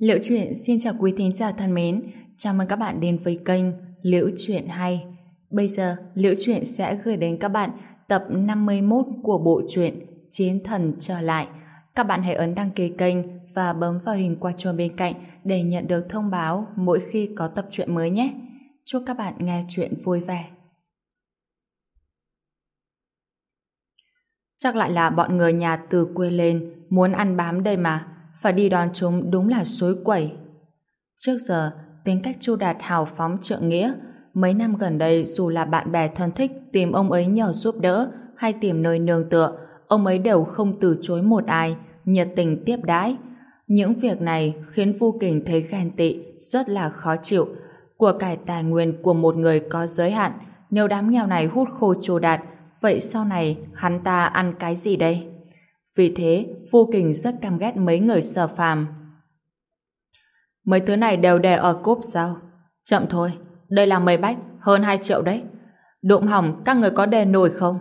Liễu chuyện xin chào quý thính giả thân mến, chào mừng các bạn đến với kênh Liễu chuyện hay. Bây giờ, Liễu chuyện sẽ gửi đến các bạn tập 51 của bộ truyện Chiến thần trở lại. Các bạn hãy ấn đăng ký kênh và bấm vào hình quả chuông bên cạnh để nhận được thông báo mỗi khi có tập truyện mới nhé. Chúc các bạn nghe truyện vui vẻ. Chắc lại là bọn người nhà từ quê lên muốn ăn bám đây mà phải đi đón chúng đúng là suối quẩy. Trước giờ, tính cách Chu Đạt hào phóng trượng nghĩa, mấy năm gần đây dù là bạn bè thân thích tìm ông ấy nhờ giúp đỡ hay tìm nơi nương tựa, ông ấy đều không từ chối một ai, nhiệt tình tiếp đãi. Những việc này khiến Vu Kình thấy ghen tị, rất là khó chịu. Của cải tài nguyên của một người có giới hạn, nếu đám nghèo này hút khô Chu Đạt, vậy sau này hắn ta ăn cái gì đây? Vì thế, vô Kình rất căm ghét mấy người sở phàm. Mấy thứ này đều đè ở cốp sao? Chậm thôi, đây là mấy bách, hơn 2 triệu đấy. Đụng hỏng, các người có đè nổi không?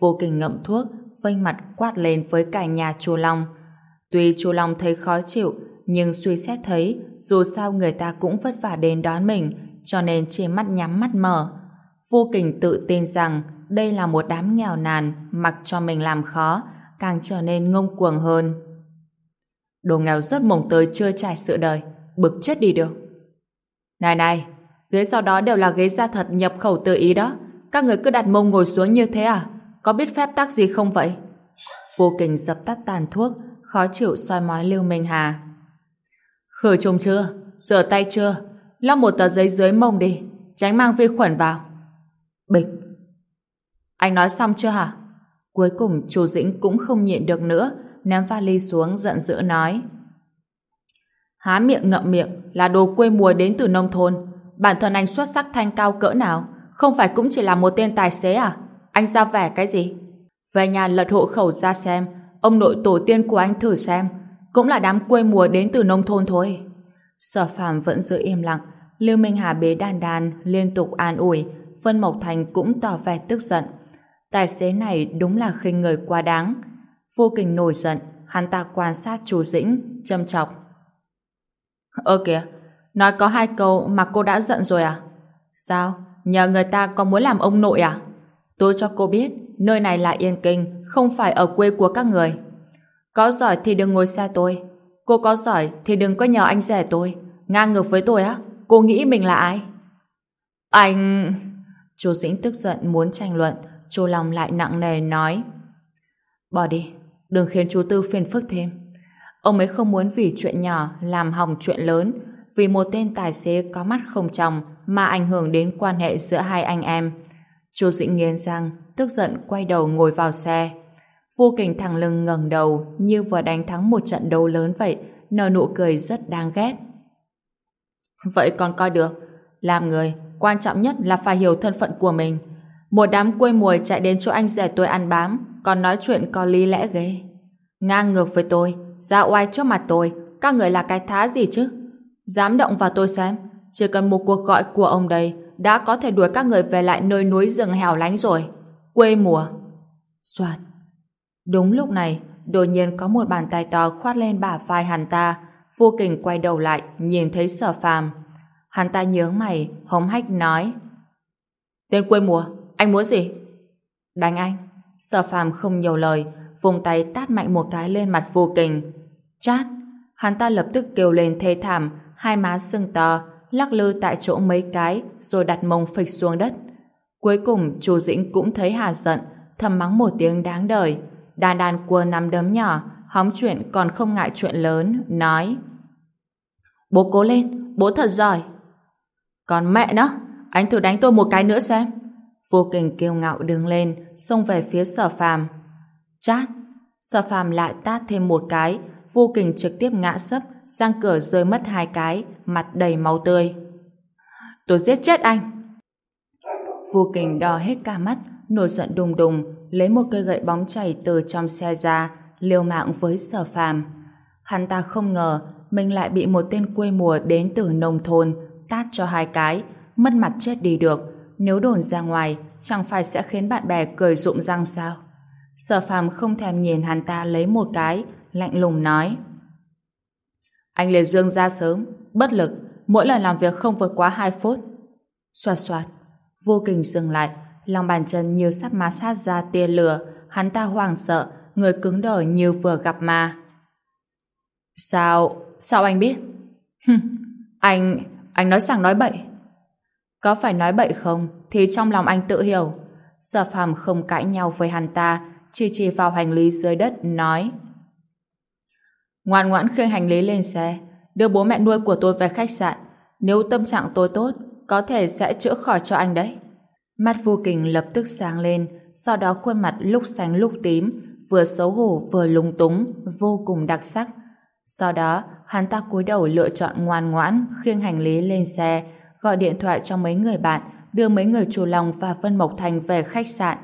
Vô Kình ngậm thuốc, vênh mặt quát lên với cả nhà chùa Long. Tuy chùa Long thấy khó chịu, nhưng suy xét thấy dù sao người ta cũng vất vả đến đón mình, cho nên chỉ mắt nhắm mắt mở. Vô Kình tự tin rằng đây là một đám nghèo nàn mặc cho mình làm khó, càng trở nên ngông cuồng hơn. Đồ nghèo rất mồng tới chưa trải sự đời, bực chết đi được. Này này, ghế sau đó đều là ghế da thật nhập khẩu từ Ý đó. Các người cứ đặt mông ngồi xuống như thế à? Có biết phép tắc gì không vậy? Vô kình dập tắt tàn thuốc, khó chịu soi mói Lưu Minh Hà. Khử trùng chưa? Rửa tay chưa? lóc một tờ giấy dưới mông đi, tránh mang vi khuẩn vào. Bịch. Anh nói xong chưa hả? Cuối cùng chú Dĩnh cũng không nhịn được nữa, ném vali xuống giận dữ nói. Há miệng ngậm miệng là đồ quê mùa đến từ nông thôn. Bản thân anh xuất sắc thanh cao cỡ nào, không phải cũng chỉ là một tên tài xế à? Anh ra vẻ cái gì? Về nhà lật hộ khẩu ra xem, ông nội tổ tiên của anh thử xem, cũng là đám quê mùa đến từ nông thôn thôi. Sở phàm vẫn giữ im lặng, Lưu Minh Hà bế đàn đàn liên tục an ủi, Vân Mộc Thành cũng tỏ vẻ tức giận. Tài xế này đúng là khinh người quá đáng. Vô kình nổi giận, hắn ta quan sát chú Dĩnh, châm chọc. Ơ kìa, nói có hai câu mà cô đã giận rồi à? Sao? Nhờ người ta có muốn làm ông nội à? Tôi cho cô biết, nơi này là Yên Kinh, không phải ở quê của các người. Có giỏi thì đừng ngồi xa tôi. Cô có giỏi thì đừng có nhờ anh rẻ tôi. Ngang ngược với tôi á, cô nghĩ mình là ai? Anh... Chú Dĩnh tức giận muốn tranh luận, Chu Long lại nặng nề nói Bỏ đi, đừng khiến chú Tư phiền phức thêm. Ông ấy không muốn vì chuyện nhỏ làm hỏng chuyện lớn, vì một tên tài xế có mắt không trong mà ảnh hưởng đến quan hệ giữa hai anh em. Chu Dĩnh nghiến răng, tức giận quay đầu ngồi vào xe. Vô kình thẳng lưng ngẩng đầu như vừa đánh thắng một trận đấu lớn vậy, nở nụ cười rất đáng ghét. Vậy còn coi được, làm người, quan trọng nhất là phải hiểu thân phận của mình. Một đám quê mùi chạy đến chỗ anh rể tôi ăn bám, còn nói chuyện có lý lẽ ghê. Ngang ngược với tôi, ra oai trước mặt tôi, các người là cái thá gì chứ? Dám động vào tôi xem, chỉ cần một cuộc gọi của ông đây đã có thể đuổi các người về lại nơi núi rừng hẻo lánh rồi. Quê mùa. Soạt. Đúng lúc này, đột nhiên có một bàn tay to khoát lên bả vai hắn ta. Vô kình quay đầu lại, nhìn thấy sở phàm. Hắn ta nhớ mày, hống hách nói. Tên quê mùa, anh muốn gì? Đánh anh. Sở phàm không nhiều lời, vùng tay tát mạnh một cái lên mặt vô kình. Chát! Hắn ta lập tức kêu lên thê thảm, hai má sưng to, lắc lư tại chỗ mấy cái, rồi đặt mông phịch xuống đất. Cuối cùng, chú Dĩnh cũng thấy hà giận, thầm mắng một tiếng đáng đời. Đàn đàn cua nắm đấm nhỏ, hóng chuyện còn không ngại chuyện lớn, nói Bố cố lên, bố thật giỏi. Còn mẹ nó, anh thử đánh tôi một cái nữa xem. Vô kình kiêu ngạo đứng lên, xông về phía sở phàm. Chát! Sở phàm lại tát thêm một cái, vô kình trực tiếp ngã sấp, răng cửa rơi mất hai cái, mặt đầy máu tươi. Tôi giết chết anh! Vô kình đo hết cả mắt, nổi giận đùng đùng, lấy một cây gậy bóng chảy từ trong xe ra, liều mạng với sở phàm. Hắn ta không ngờ mình lại bị một tên quê mùa đến từ nông thôn tát cho hai cái, mất mặt chết đi được, nếu đồn ra ngoài, chẳng phải sẽ khiến bạn bè cười rụng răng sao? Sở phàm không thèm nhìn hắn ta lấy một cái, lạnh lùng nói. Anh liền dương ra sớm, bất lực, mỗi lần làm việc không vượt quá 2 phút. Xoạt xoạt, vô kình dừng lại, lòng bàn chân như sắp ma sát ra tia lửa, hắn ta hoảng sợ, người cứng đờ như vừa gặp ma. Sao, sao anh biết? anh, anh nói sảng nói bậy. Có phải nói bậy không, thì trong lòng anh tự hiểu. Sở phàm không cãi nhau với hắn ta, chỉ chỉ vào hành lý dưới đất, nói Ngoan ngoãn khiêng hành lý lên xe, đưa bố mẹ nuôi của tôi về khách sạn. Nếu tâm trạng tôi tốt, có thể sẽ chữa khỏi cho anh đấy. Mắt vô kình lập tức sáng lên, sau đó khuôn mặt lúc xanh lúc tím, vừa xấu hổ vừa lung túng, vô cùng đặc sắc. Sau đó, hắn ta cúi đầu lựa chọn ngoan ngoãn, khiêng hành lý lên xe, gọi điện thoại cho mấy người bạn, đưa mấy người chủ lòng và Vân Mộc Thành về khách sạn.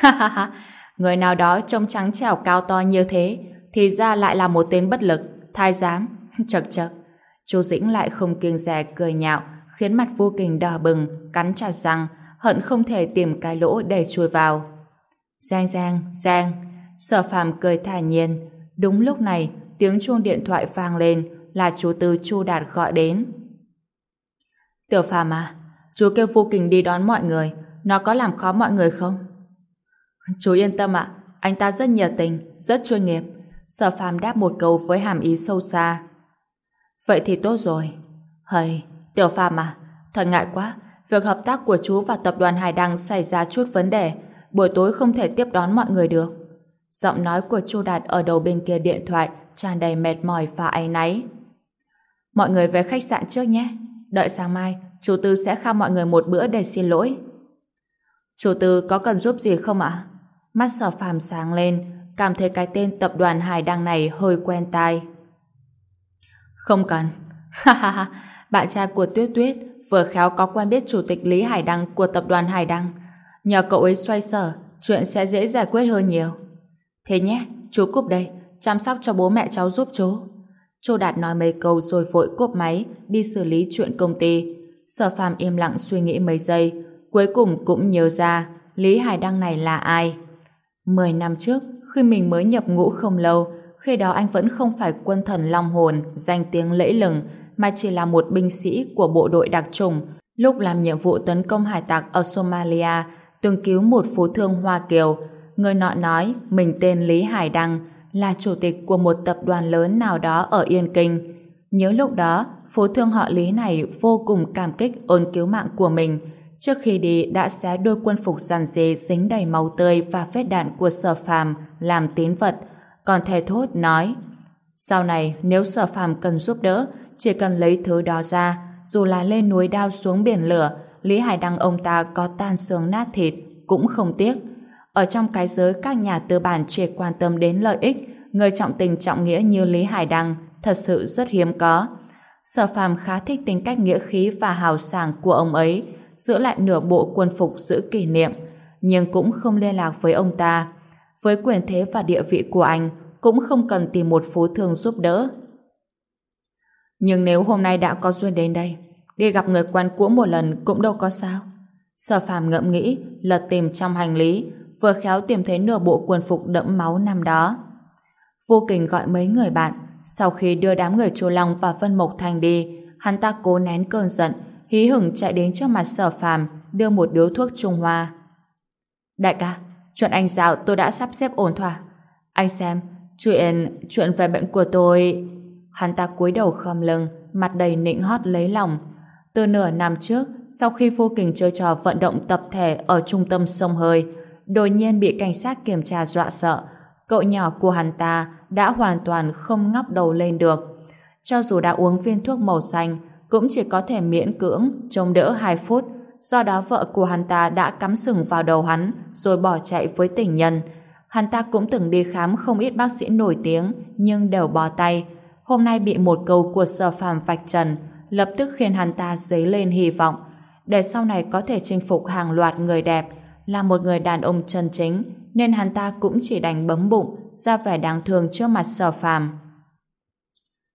Ha ha ha, người nào đó trông trắng trẻo cao to như thế, thì ra lại là một tên bất lực, thai giám, chật chật. Chu Dĩnh lại không kiêng dè cười nhạo, khiến mặt vô kình đỏ bừng, cắn chặt răng, hận không thể tìm cái lỗ để chui vào. Giang giang, giang, sở phàm cười thả nhiên. Đúng lúc này, tiếng chuông điện thoại vang lên, là chú Tư Chu Đạt gọi đến. Tiểu phàm à, chú kêu Phu kình đi đón mọi người, nó có làm khó mọi người không? Chú yên tâm ạ, anh ta rất nhiệt tình, rất chuyên nghiệp. Sở phàm đáp một câu với hàm ý sâu xa. Vậy thì tốt rồi. Hầy, tiểu phàm à, thật ngại quá, việc hợp tác của chú và tập đoàn Hải Đăng xảy ra chút vấn đề, buổi tối không thể tiếp đón mọi người được. Giọng nói của Chu Đạt ở đầu bên kia điện thoại tràn đầy mệt mỏi và áy náy. Mọi người về khách sạn trước nhé. Đợi sáng mai, chú Tư sẽ khao mọi người một bữa để xin lỗi. Chú Tư có cần giúp gì không ạ? Mắt sở phàm sáng lên, cảm thấy cái tên tập đoàn Hải Đăng này hơi quen tai. Không cần. Ha ha ha, bạn trai của Tuyết Tuyết vừa khéo có quen biết chủ tịch Lý Hải Đăng của tập đoàn Hải Đăng. Nhờ cậu ấy xoay sở, chuyện sẽ dễ giải quyết hơn nhiều. Thế nhé, chú cúp đây, chăm sóc cho bố mẹ cháu giúp chú. Châu Đạt nói mấy câu rồi vội cúp máy, đi xử lý chuyện công ty. Sở phàm im lặng suy nghĩ mấy giây, cuối cùng cũng nhớ ra Lý Hải Đăng này là ai. Mười năm trước, khi mình mới nhập ngũ không lâu, khi đó anh vẫn không phải quân thần long hồn, danh tiếng lẫy lừng, mà chỉ là một binh sĩ của bộ đội đặc trùng. Lúc làm nhiệm vụ tấn công hải tặc ở Somalia, từng cứu một phú thương Hoa Kiều, người nọ nói mình tên Lý Hải Đăng, là chủ tịch của một tập đoàn lớn nào đó ở Yên Kinh. Nhớ lúc đó, phú thương họ Lý này vô cùng cảm kích ơn cứu mạng của mình. Trước khi đi đã xé đôi quân phục giàn dê dính đầy máu tươi và vết đạn của sở phàm làm tín vật, còn thề thốt nói sau này nếu sở phàm cần giúp đỡ chỉ cần lấy thứ đó ra dù là lên núi đao xuống biển lửa Lý Hải Đăng ông ta có tan xương nát thịt cũng không tiếc ở trong cái giới các nhà tư bản chỉ quan tâm đến lợi ích, người trọng tình trọng nghĩa như Lý Hải Đăng thật sự rất hiếm có. Sở phàm khá thích tính cách nghĩa khí và hào sảng của ông ấy, giữ lại nửa bộ quân phục giữ kỷ niệm, nhưng cũng không liên lạc với ông ta. Với quyền thế và địa vị của anh, cũng không cần tìm một phú thương giúp đỡ. Nhưng nếu hôm nay đã có duyên đến đây, đi gặp người quen cũ một lần cũng đâu có sao. Sở phàm ngẫm nghĩ, lật tìm trong hành lý, vừa khéo tìm thấy nửa bộ quần phục đẫm máu năm đó. Vô kình gọi mấy người bạn, sau khi đưa đám người Chu Long và Vân Mộc Thành đi, hắn ta cố nén cơn giận, hí hửng chạy đến trước mặt sở phàm, đưa một điếu thuốc Trung Hoa. Đại ca, chuyện anh dạo tôi đã sắp xếp ổn thỏa. Anh xem, chuyện, chuyện về bệnh của tôi... Hắn ta cúi đầu khom lưng, mặt đầy nịnh hót lấy lòng. Từ nửa năm trước, sau khi vô kình chơi trò vận động tập thể ở trung tâm sông hơi, đột nhiên bị cảnh sát kiểm tra dọa sợ. Cậu nhỏ của hắn ta đã hoàn toàn không ngóc đầu lên được. Cho dù đã uống viên thuốc màu xanh, cũng chỉ có thể miễn cưỡng chống đỡ 2 phút. Do đó vợ của hắn ta đã cắm sừng vào đầu hắn rồi bỏ chạy với tình nhân. Hắn ta cũng từng đi khám không ít bác sĩ nổi tiếng nhưng đều bó tay. Hôm nay bị một câu của sở phàm vạch trần lập tức khiến hắn ta dấy lên hy vọng để sau này có thể chinh phục hàng loạt người đẹp là một người đàn ông chân chính nên hắn ta cũng chỉ đành bấm bụng ra vẻ đáng thương trước mặt sở phàm.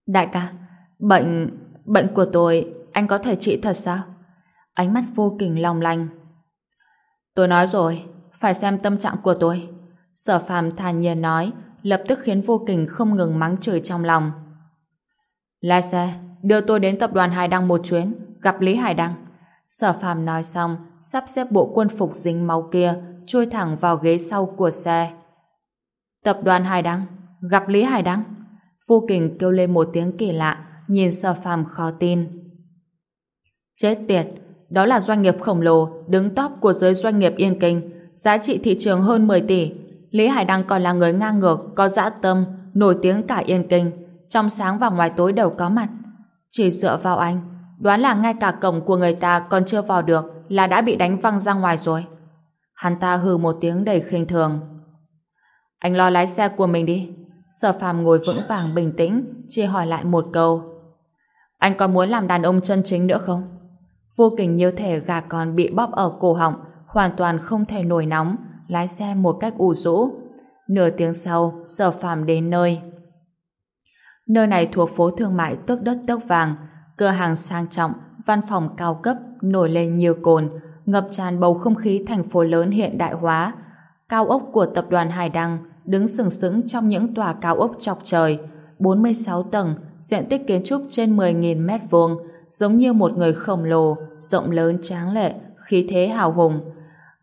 Đại ca, bệnh... bệnh của tôi anh có thể trị thật sao? Ánh mắt vô kình long lanh. Tôi nói rồi, phải xem tâm trạng của tôi. Sở phàm thản nhiên nói, lập tức khiến vô kình không ngừng mắng chửi trong lòng. Lái xe, đưa tôi đến tập đoàn Hải Đăng một chuyến, gặp Lý Hải Đăng. Sở phàm nói xong, sắp xếp bộ quân phục dính máu kia, chui thẳng vào ghế sau của xe. Tập đoàn Hải Đăng, gặp Lý Hải Đăng. Vô Kình kêu lên một tiếng kỳ lạ, nhìn sở phàm khó tin. Chết tiệt, đó là doanh nghiệp khổng lồ, đứng top của giới doanh nghiệp Yên Kinh, giá trị thị trường hơn 10 tỷ. Lý Hải Đăng còn là người ngang ngược, có dã tâm, nổi tiếng cả Yên Kinh, trong sáng và ngoài tối đều có mặt. Chỉ dựa vào anh, đoán là ngay cả cổng của người ta còn chưa vào được là đã bị đánh văng ra ngoài rồi. Hắn ta hừ một tiếng đầy khinh thường. Anh lo lái xe của mình đi. Sở phàm ngồi vững vàng bình tĩnh, chỉ hỏi lại một câu. Anh có muốn làm đàn ông chân chính nữa không? Vô kình như thể gà con bị bóp ở cổ họng, hoàn toàn không thể nổi nóng, lái xe một cách ủ rũ. Nửa tiếng sau, sở phàm đến nơi. Nơi này thuộc phố thương mại tước đất tước vàng, cửa hàng sang trọng, văn phòng cao cấp, nổi lên nhiều cồn, ngập tràn bầu không khí thành phố lớn hiện đại hóa. Cao ốc của tập đoàn Hải Đăng đứng sừng sững trong những tòa cao ốc chọc trời, 46 tầng, diện tích kiến trúc trên 10.000 mét vuông, giống như một người khổng lồ, rộng lớn tráng lệ, khí thế hào hùng.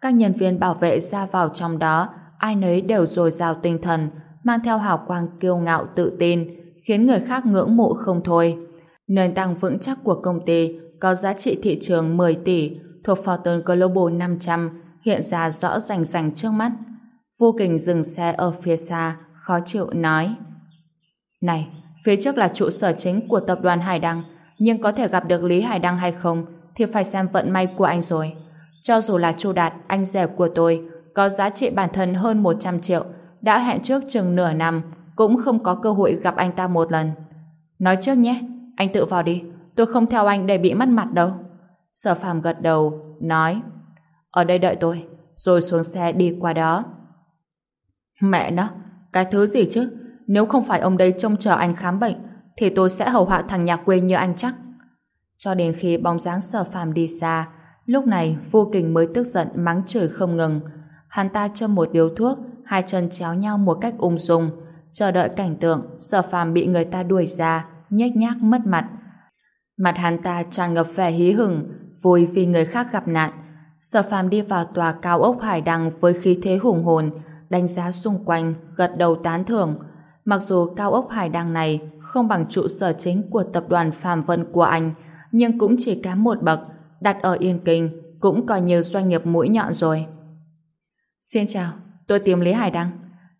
Các nhân viên bảo vệ ra vào trong đó, ai nấy đều dồi dào tinh thần, mang theo hào quang kiêu ngạo tự tin, khiến người khác ngưỡng mộ không thôi. Nền tảng vững chắc của công ty có giá trị thị trường 10 tỷ thuộc Fortune Global 500 hiện ra rõ rành rành trước mắt. Vô kình dừng xe ở phía xa, khó chịu nói. Này, phía trước là trụ sở chính của tập đoàn Hải Đăng, nhưng có thể gặp được Lý Hải Đăng hay không thì phải xem vận may của anh rồi. Cho dù là Chu Đạt, anh rẻ của tôi, có giá trị bản thân hơn 100 triệu, đã hẹn trước chừng nửa năm, cũng không có cơ hội gặp anh ta một lần. Nói trước nhé, anh tự vào đi, tôi không theo anh để bị mất mặt đâu. Sở phàm gật đầu, nói, ở đây đợi tôi, rồi xuống xe đi qua đó. Mẹ nó, cái thứ gì chứ, nếu không phải ông đây trông chờ anh khám bệnh, thì tôi sẽ hầu hạ thằng nhà quê như anh chắc. Cho đến khi bóng dáng sở phàm đi xa, lúc này vô kình mới tức giận mắng chửi không ngừng. Hắn ta châm một điếu thuốc, hai chân chéo nhau một cách ung dung, chờ đợi cảnh tượng sở phàm bị người ta đuổi ra, nhếch nhác mất mặt. Mặt hắn ta tràn ngập vẻ hí hửng, vui vì người khác gặp nạn. Sở phàm đi vào tòa cao ốc hải đăng với khí thế hùng hồn, đánh giá xung quanh, gật đầu tán thưởng. Mặc dù cao ốc hải đăng này không bằng trụ sở chính của tập đoàn Phạm Vân của anh, nhưng cũng chỉ kém một bậc, đặt ở Yên Kinh, cũng coi như doanh nghiệp mũi nhọn rồi. Xin chào, tôi tìm Lý Hải Đăng.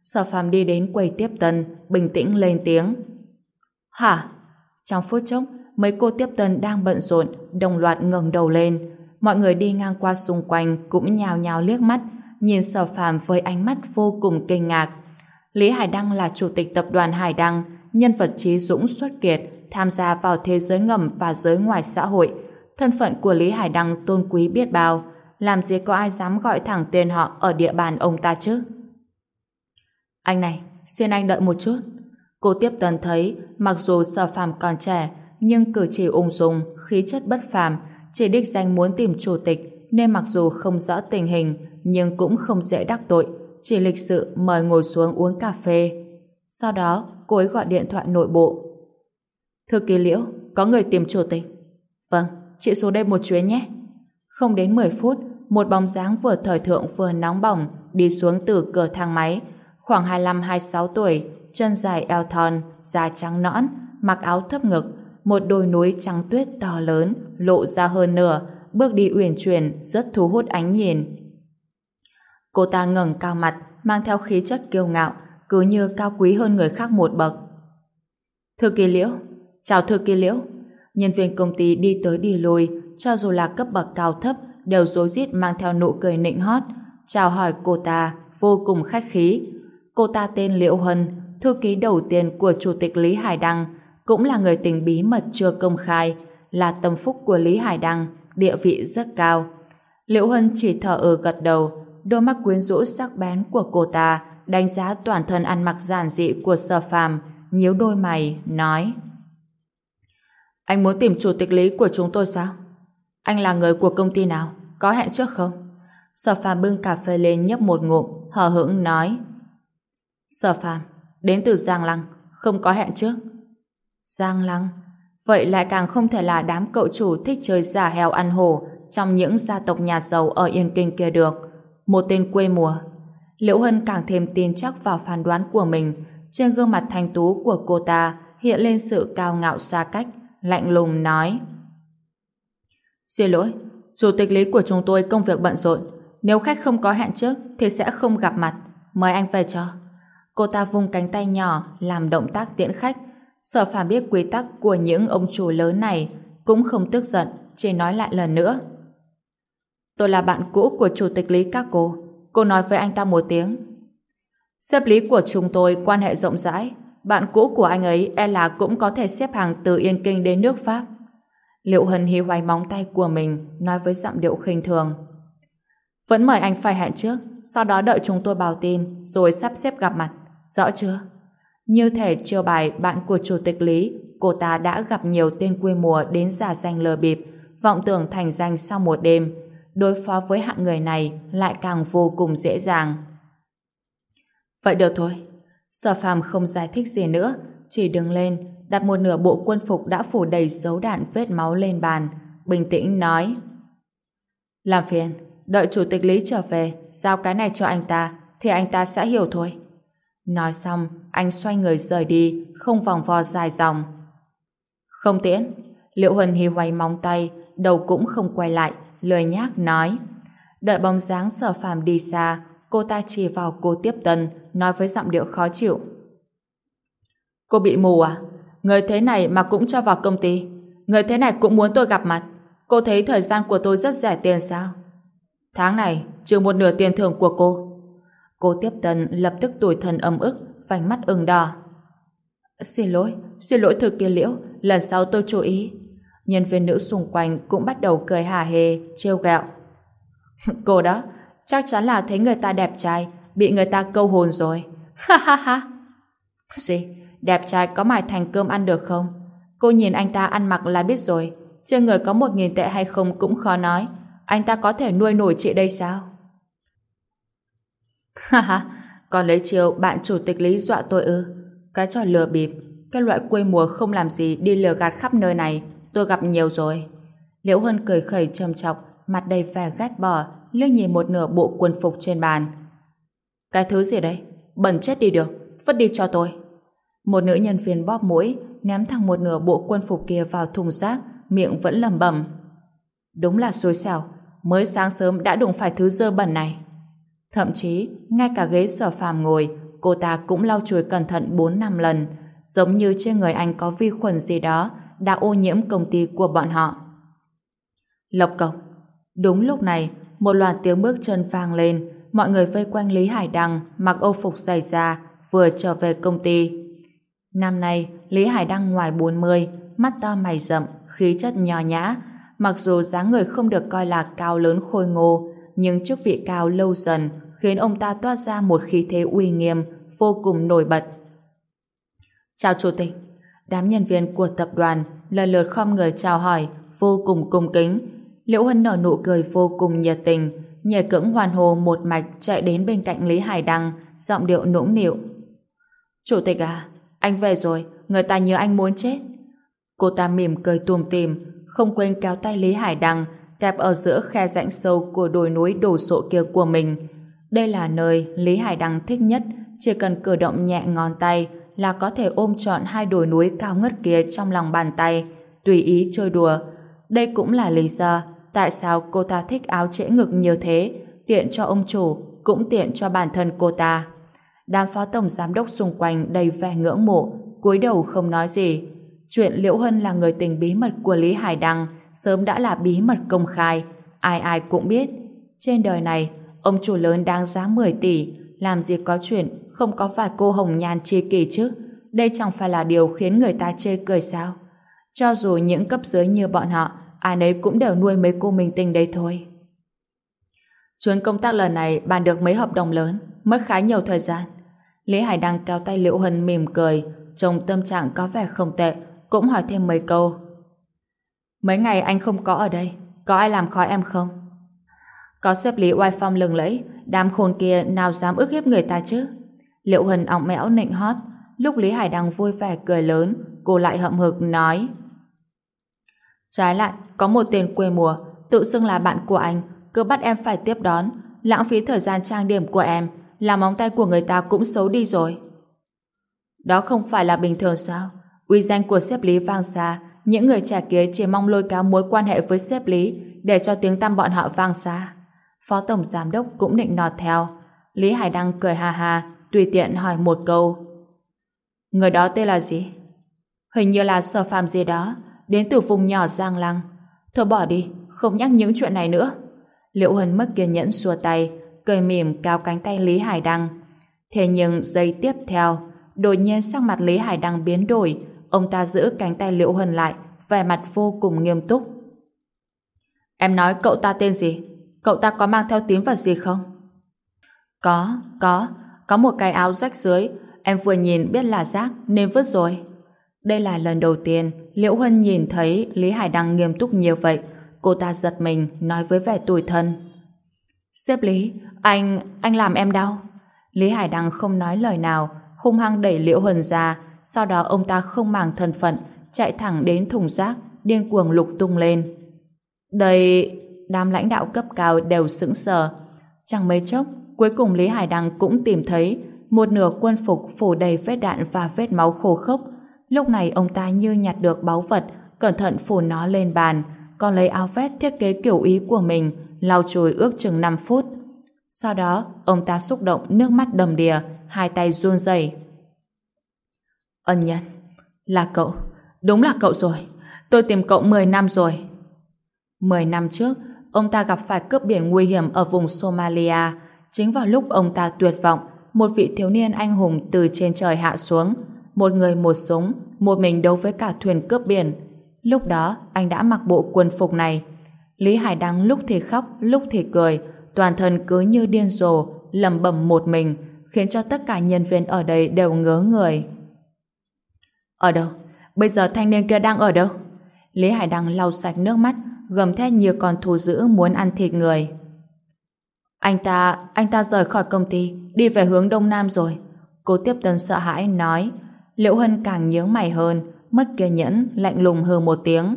Sở phàm đi đến quầy tiếp tân, bình tĩnh lên tiếng. Hả? Trong phút chốc, mấy cô tiếp tân đang bận rộn, đồng loạt ngẩng đầu lên. Mọi người đi ngang qua xung quanh cũng nhào nhào liếc mắt, nhìn Sở phàm với ánh mắt vô cùng kinh ngạc. Lý Hải Đăng là chủ tịch tập đoàn Hải Đăng, nhân vật trí dũng xuất kiệt, tham gia vào thế giới ngầm và giới ngoài xã hội. Thân phận của Lý Hải Đăng tôn quý biết bao, làm gì có ai dám gọi thẳng tên họ ở địa bàn ông ta chứ? Anh này, xin anh đợi một chút. Cô tiếp tân thấy, mặc dù sở phàm còn trẻ, nhưng cử chỉ ung dung, khí chất bất phàm, chỉ đích danh muốn tìm chủ tịch, nên mặc dù không rõ tình hình, nhưng cũng không dễ đắc tội, chỉ lịch sự mời ngồi xuống uống cà phê. Sau đó, cô ấy gọi điện thoại nội bộ. Thư ký Liễu, có người tìm chủ tịch. Vâng, chị xuống đây một chuyến nhé. Không đến 10 phút, một bóng dáng vừa thời thượng vừa nóng bỏng đi xuống từ cửa thang máy. Khoảng 25-26 tuổi, chân dài eo thon, da trắng nõn, mặc áo thấp ngực, một đôi núi trắng tuyết to lớn, lộ ra hơn nửa, bước đi uyển chuyển, rất thu hút ánh nhìn. Cô ta ngẩng cao mặt, mang theo khí chất kiêu ngạo, cứ như cao quý hơn người khác một bậc. Thư ký Liễu, chào thư ký Liễu. Nhân viên công ty đi tới đi lui, cho dù là cấp bậc cao thấp, đều rối rít mang theo nụ cười nịnh hót, chào hỏi cô ta, vô cùng khách khí. Cô ta tên Liễu Hân, thư ký đầu tiên của Chủ tịch Lý Hải Đăng, cũng là người tình bí mật chưa công khai, là tâm phúc của Lý Hải Đăng, địa vị rất cao. Liễu Hân chỉ thở ừ gật đầu, đôi mắt quyến rũ sắc bén của cô ta đánh giá toàn thân ăn mặc giản dị của sở phàm, nhíu đôi mày, nói Anh muốn tìm chủ tịch lý của chúng tôi sao? Anh là người của công ty nào? Có hẹn trước không? Sở phàm bưng cà phê lên nhấp một ngụm, hờ hững nói Sở phàm, đến từ Giang Lăng, không có hẹn trước. Giang Lăng. Vậy lại càng không thể là đám cậu chủ thích chơi giả heo ăn hổ trong những gia tộc nhà giàu ở Yên Kinh kia được. Một tên quê mùa. Liễu Hân càng thêm tin chắc vào phán đoán của mình. Trên gương mặt thanh tú của cô ta hiện lên sự cao ngạo xa cách, lạnh lùng nói. Xin lỗi, chủ tịch lý của chúng tôi công việc bận rộn. Nếu khách không có hẹn trước thì sẽ không gặp mặt. Mời anh về cho. Cô ta vung cánh tay nhỏ làm động tác tiễn khách. Sở phàm biết quy tắc của những ông chủ lớn này cũng không tức giận, chỉ nói lại lần nữa. Tôi là bạn cũ của chủ tịch lý các cô. Cô nói với anh ta một tiếng. Xếp lý của chúng tôi quan hệ rộng rãi. Bạn cũ của anh ấy e là cũng có thể xếp hàng từ Yên Kinh đến nước Pháp. Liệu Hân hí hoài móng tay của mình nói với giọng điệu khinh thường. Vẫn mời anh phải hẹn trước, sau đó đợi chúng tôi báo tin rồi sắp xếp gặp mặt. Rõ chưa? Như thể chiêu bài bạn của chủ tịch Lý, cô ta đã gặp nhiều tên quê mùa đến giả danh lờ bịp, vọng tưởng thành danh sau một đêm. Đối phó với hạng người này lại càng vô cùng dễ dàng. Vậy được thôi. Sở phàm không giải thích gì nữa, chỉ đứng lên, đặt một nửa bộ quân phục đã phủ đầy dấu đạn vết máu lên bàn, bình tĩnh nói. Làm phiền, đợi chủ tịch Lý trở về, giao cái này cho anh ta, thì anh ta sẽ hiểu thôi. Nói xong, anh xoay người rời đi, không vòng vo dài dòng. Không tiễn, Liệu Huân hì hoay móng tay, đầu cũng không quay lại, lười nhác nói. Đợi bóng dáng sở phàm đi xa, cô ta chỉ vào cô tiếp tân, nói với giọng điệu khó chịu. Cô bị mù à? Người thế này mà cũng cho vào công ty. Người thế này cũng muốn tôi gặp mặt. Cô thấy thời gian của tôi rất rẻ tiền sao? Tháng này, trừ một nửa tiền thưởng của cô. Cô tiếp tân lập tức tủi thân âm ức, vành mắt ửng đỏ. Xin lỗi, xin lỗi thư kia liễu, lần sau tôi chú ý. Nhân viên nữ xung quanh cũng bắt đầu cười hà hề, trêu gẹo. cô đó, chắc chắn là thấy người ta đẹp trai, bị người ta câu hồn rồi. Ha ha ha. Gì, đẹp trai có mài thành cơm ăn được không? Cô nhìn anh ta ăn mặc là biết rồi. Trên người có một nghìn tệ hay không cũng khó nói. Anh ta có thể nuôi nổi chị đây sao? Ha ha, còn lấy chiều bạn chủ tịch lý dọa tôi ư? Cái trò lừa bịp, cái loại quê mùa không làm gì đi lừa gạt khắp nơi này, tôi gặp nhiều rồi. Liễu Hân cười khẩy trầm chọc, mặt đầy vẻ ghét bỏ, liếc nhìn một nửa bộ quần phục trên bàn. Cái thứ gì đấy? Bẩn chết đi được, vứt đi cho tôi. Một nữ nhân viên bóp mũi, ném thẳng một nửa bộ quân phục kia vào thùng rác, miệng vẫn lẩm bẩm. Đúng là xui xẻo, mới sáng sớm đã đụng phải thứ dơ bẩn này. Thậm chí, ngay cả ghế sở phàm ngồi, cô ta cũng lau chùi cẩn thận 4 năm lần, giống như trên người anh có vi khuẩn gì đó đã ô nhiễm công ty của bọn họ. Lộc cộc. Đúng lúc này, một loạt tiếng bước chân vang lên, mọi người vây quanh Lý Hải Đăng mặc ô phục dày da, vừa trở về công ty. Năm nay, Lý Hải Đăng ngoài 40, mắt to mày rậm, khí chất nho nhã, mặc dù dáng người không được coi là cao lớn khôi ngô, nhưng chức vị cao lâu dần khiến ông ta toát ra một khí thế uy nghiêm, vô cùng nổi bật. Chào Chủ tịch, đám nhân viên của tập đoàn lần lượt khom người chào hỏi, vô cùng cung kính. Liễu Hân nở nụ cười vô cùng nhiệt tình, nhẹ cưỡng hoàn hồ một mạch chạy đến bên cạnh Lý Hải Đăng, giọng điệu nũng nịu. Chủ tịch à, anh về rồi, người ta nhớ anh muốn chết. Cô ta mỉm cười tùm tìm, không quên kéo tay Lý Hải Đăng, kẹp ở giữa khe rãnh sâu của đồi núi đổ sộ kia của mình. Đây là nơi Lý Hải Đăng thích nhất, chỉ cần cử động nhẹ ngón tay là có thể ôm trọn hai đồi núi cao ngất kia trong lòng bàn tay, tùy ý chơi đùa. Đây cũng là lý do tại sao cô ta thích áo trễ ngực như thế, tiện cho ông chủ, cũng tiện cho bản thân cô ta. Đám phó tổng giám đốc xung quanh đầy vẻ ngưỡng mộ, cúi đầu không nói gì. Chuyện Liễu Hân là người tình bí mật của Lý Hải Đăng sớm đã là bí mật công khai, ai ai cũng biết. Trên đời này, ông chủ lớn đáng giá 10 tỷ, làm gì có chuyện không có vài cô hồng nhan chi kỳ chứ. Đây chẳng phải là điều khiến người ta chê cười sao. Cho dù những cấp dưới như bọn họ, ai nấy cũng đều nuôi mấy cô minh tinh đây thôi. Chuyến công tác lần này bàn được mấy hợp đồng lớn, mất khá nhiều thời gian. Lý Hải đang kéo tay Liễu Hân mỉm cười, trông tâm trạng có vẻ không tệ, cũng hỏi thêm mấy câu. Mấy ngày anh không có ở đây, có ai làm khó em không? Có xếp Lý oai phong lừng lẫy, đám khôn kia nào dám ức hiếp người ta chứ? Liệu Huân ọng mẽo nịnh hót, lúc Lý Hải Đăng vui vẻ cười lớn, cô lại hậm hực nói. Trái lại, có một tên quê mùa, tự xưng là bạn của anh, cứ bắt em phải tiếp đón, lãng phí thời gian trang điểm của em, làm móng tay của người ta cũng xấu đi rồi. Đó không phải là bình thường sao? Uy danh của xếp Lý vang xa, những người trẻ kia chỉ mong lôi kéo mối quan hệ với xếp Lý để cho tiếng tăm bọn họ vang xa. Phó Tổng Giám Đốc cũng định nọt theo. Lý Hải Đăng cười ha ha, tùy tiện hỏi một câu. Người đó tên là gì? Hình như là sở phàm gì đó, đến từ vùng nhỏ Giang Lăng. Thôi bỏ đi, không nhắc những chuyện này nữa. Liễu Huân mất kiên nhẫn xua tay, cười mỉm cao cánh tay Lý Hải Đăng. Thế nhưng giây tiếp theo, đột nhiên sắc mặt Lý Hải Đăng biến đổi, ông ta giữ cánh tay Liễu Huân lại, vẻ mặt vô cùng nghiêm túc. Em nói cậu ta tên gì? Cậu ta có mang theo tím vật gì không? Có, có, có một cái áo rách dưới, em vừa nhìn biết là rác nên vứt rồi. Đây là lần đầu tiên Liễu Huân nhìn thấy Lý Hải Đăng nghiêm túc nhiều vậy, cô ta giật mình nói với vẻ tủi thân. xếp Lý, anh, anh làm em đau. Lý Hải Đăng không nói lời nào, hung hăng đẩy Liễu Huân ra, sau đó ông ta không màng thân phận, chạy thẳng đến thùng rác, điên cuồng lục tung lên. Đây, đám lãnh đạo cấp cao đều sững sờ. Chẳng mấy chốc, cuối cùng Lý Hải Đăng cũng tìm thấy một nửa quân phục phủ đầy vết đạn và vết máu khô khốc. Lúc này ông ta như nhặt được báu vật, cẩn thận phủ nó lên bàn, còn lấy áo vest thiết kế kiểu ý của mình, lau chùi ước chừng 5 phút. Sau đó, ông ta xúc động nước mắt đầm đìa, hai tay run rẩy. Ân nhân, là cậu, đúng là cậu rồi. Tôi tìm cậu 10 năm rồi. 10 năm trước, ông ta gặp phải cướp biển nguy hiểm ở vùng Somalia. Chính vào lúc ông ta tuyệt vọng, một vị thiếu niên anh hùng từ trên trời hạ xuống. Một người một súng, một mình đấu với cả thuyền cướp biển. Lúc đó, anh đã mặc bộ quân phục này. Lý Hải Đăng lúc thì khóc, lúc thì cười, toàn thân cứ như điên rồ, lầm bầm một mình, khiến cho tất cả nhân viên ở đây đều ngớ người. Ở đâu? Bây giờ thanh niên kia đang ở đâu? Lý Hải Đăng lau sạch nước mắt, gầm thét như con thú dữ muốn ăn thịt người. Anh ta, anh ta rời khỏi công ty, đi về hướng đông nam rồi. Cô tiếp tân sợ hãi nói, Liễu Hân càng nhớ mày hơn, mất kiên nhẫn, lạnh lùng hừ một tiếng.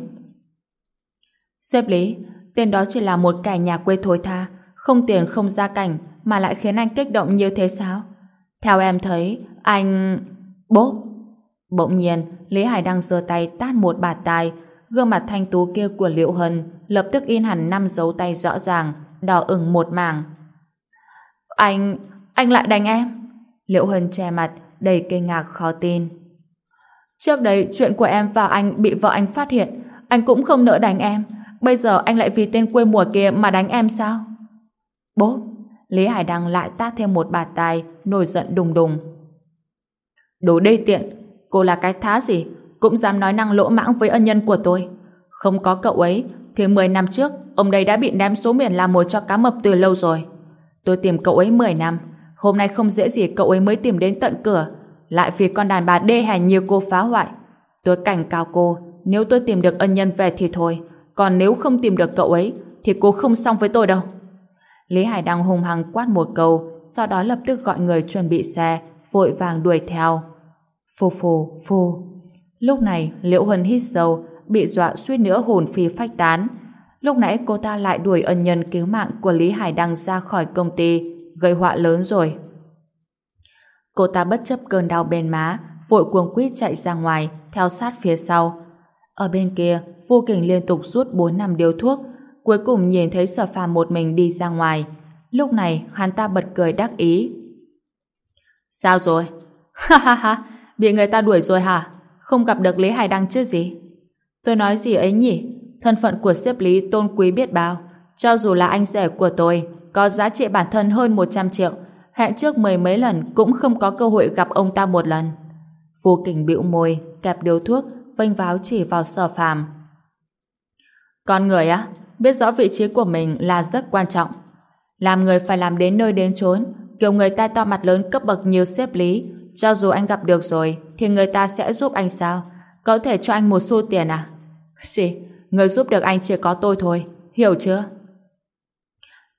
Xếp Lý, tên đó chỉ là một kẻ nhà quê thối tha, không tiền không gia cảnh, mà lại khiến anh kích động như thế sao? Theo em thấy, anh... Bốp! Bỗng nhiên, Lý Hải đang giơ tay tát một bạt tai, gương mặt thanh tú kia của Liễu Hân lập tức in hẳn năm dấu tay rõ ràng, đỏ ửng một mảng. Anh, anh lại đánh em? Liễu Hân che mặt, đầy kinh ngạc khó tin. Trước đây, chuyện của em và anh bị vợ anh phát hiện, anh cũng không nỡ đánh em. Bây giờ anh lại vì tên quê mùa kia mà đánh em sao? Bố, Lý Hải Đăng lại tát thêm một bạt tài, nổi giận đùng đùng. Đồ đê tiện, cô là cái thá gì? Cũng dám nói năng lỗ mãng với ân nhân của tôi. Không có cậu ấy, thì 10 năm trước, ông đây đã bị ném số miền làm mồi cho cá mập từ lâu rồi. Tôi tìm cậu ấy 10 năm, hôm nay không dễ gì cậu ấy mới tìm đến tận cửa, lại vì con đàn bà đê hèn như cô phá hoại. Tôi cảnh cáo cô, nếu tôi tìm được ân nhân về thì thôi, còn nếu không tìm được cậu ấy, thì cô không xong với tôi đâu. Lý Hải đang hùng hăng quát một câu, sau đó lập tức gọi người chuẩn bị xe, vội vàng đuổi theo. Phù phù, phù. Lúc này, Liễu Huân hít sâu, bị dọa suýt nữa hồn phi phách tán. Lúc nãy cô ta lại đuổi ân nhân cứu mạng của Lý Hải Đăng ra khỏi công ty, gây họa lớn rồi. Cô ta bất chấp cơn đau bên má, vội cuồng quýt chạy ra ngoài, theo sát phía sau. Ở bên kia, Vô Kình liên tục rút 4 năm điếu thuốc, cuối cùng nhìn thấy Sở Phàm một mình đi ra ngoài. Lúc này, hắn ta bật cười đắc ý. Sao rồi? Ha ha ha, bị người ta đuổi rồi hả? Không gặp được Lý Hải Đăng chứ gì. Tôi nói gì ấy nhỉ? Thân phận của xếp Lý tôn quý biết bao. Cho dù là anh rể của tôi, có giá trị bản thân hơn 100 triệu, hẹn trước mười mấy lần cũng không có cơ hội gặp ông ta một lần. Vô kình bĩu môi, kẹp điếu thuốc, vênh váo chỉ vào sở phàm. Con người á, biết rõ vị trí của mình là rất quan trọng. Làm người phải làm đến nơi đến chốn, kiểu người ta to mặt lớn cấp bậc như xếp Lý, cho dù anh gặp được rồi, thì người ta sẽ giúp anh sao? Có thể cho anh một xu tiền à? Gì? người giúp được anh chỉ có tôi thôi, hiểu chưa?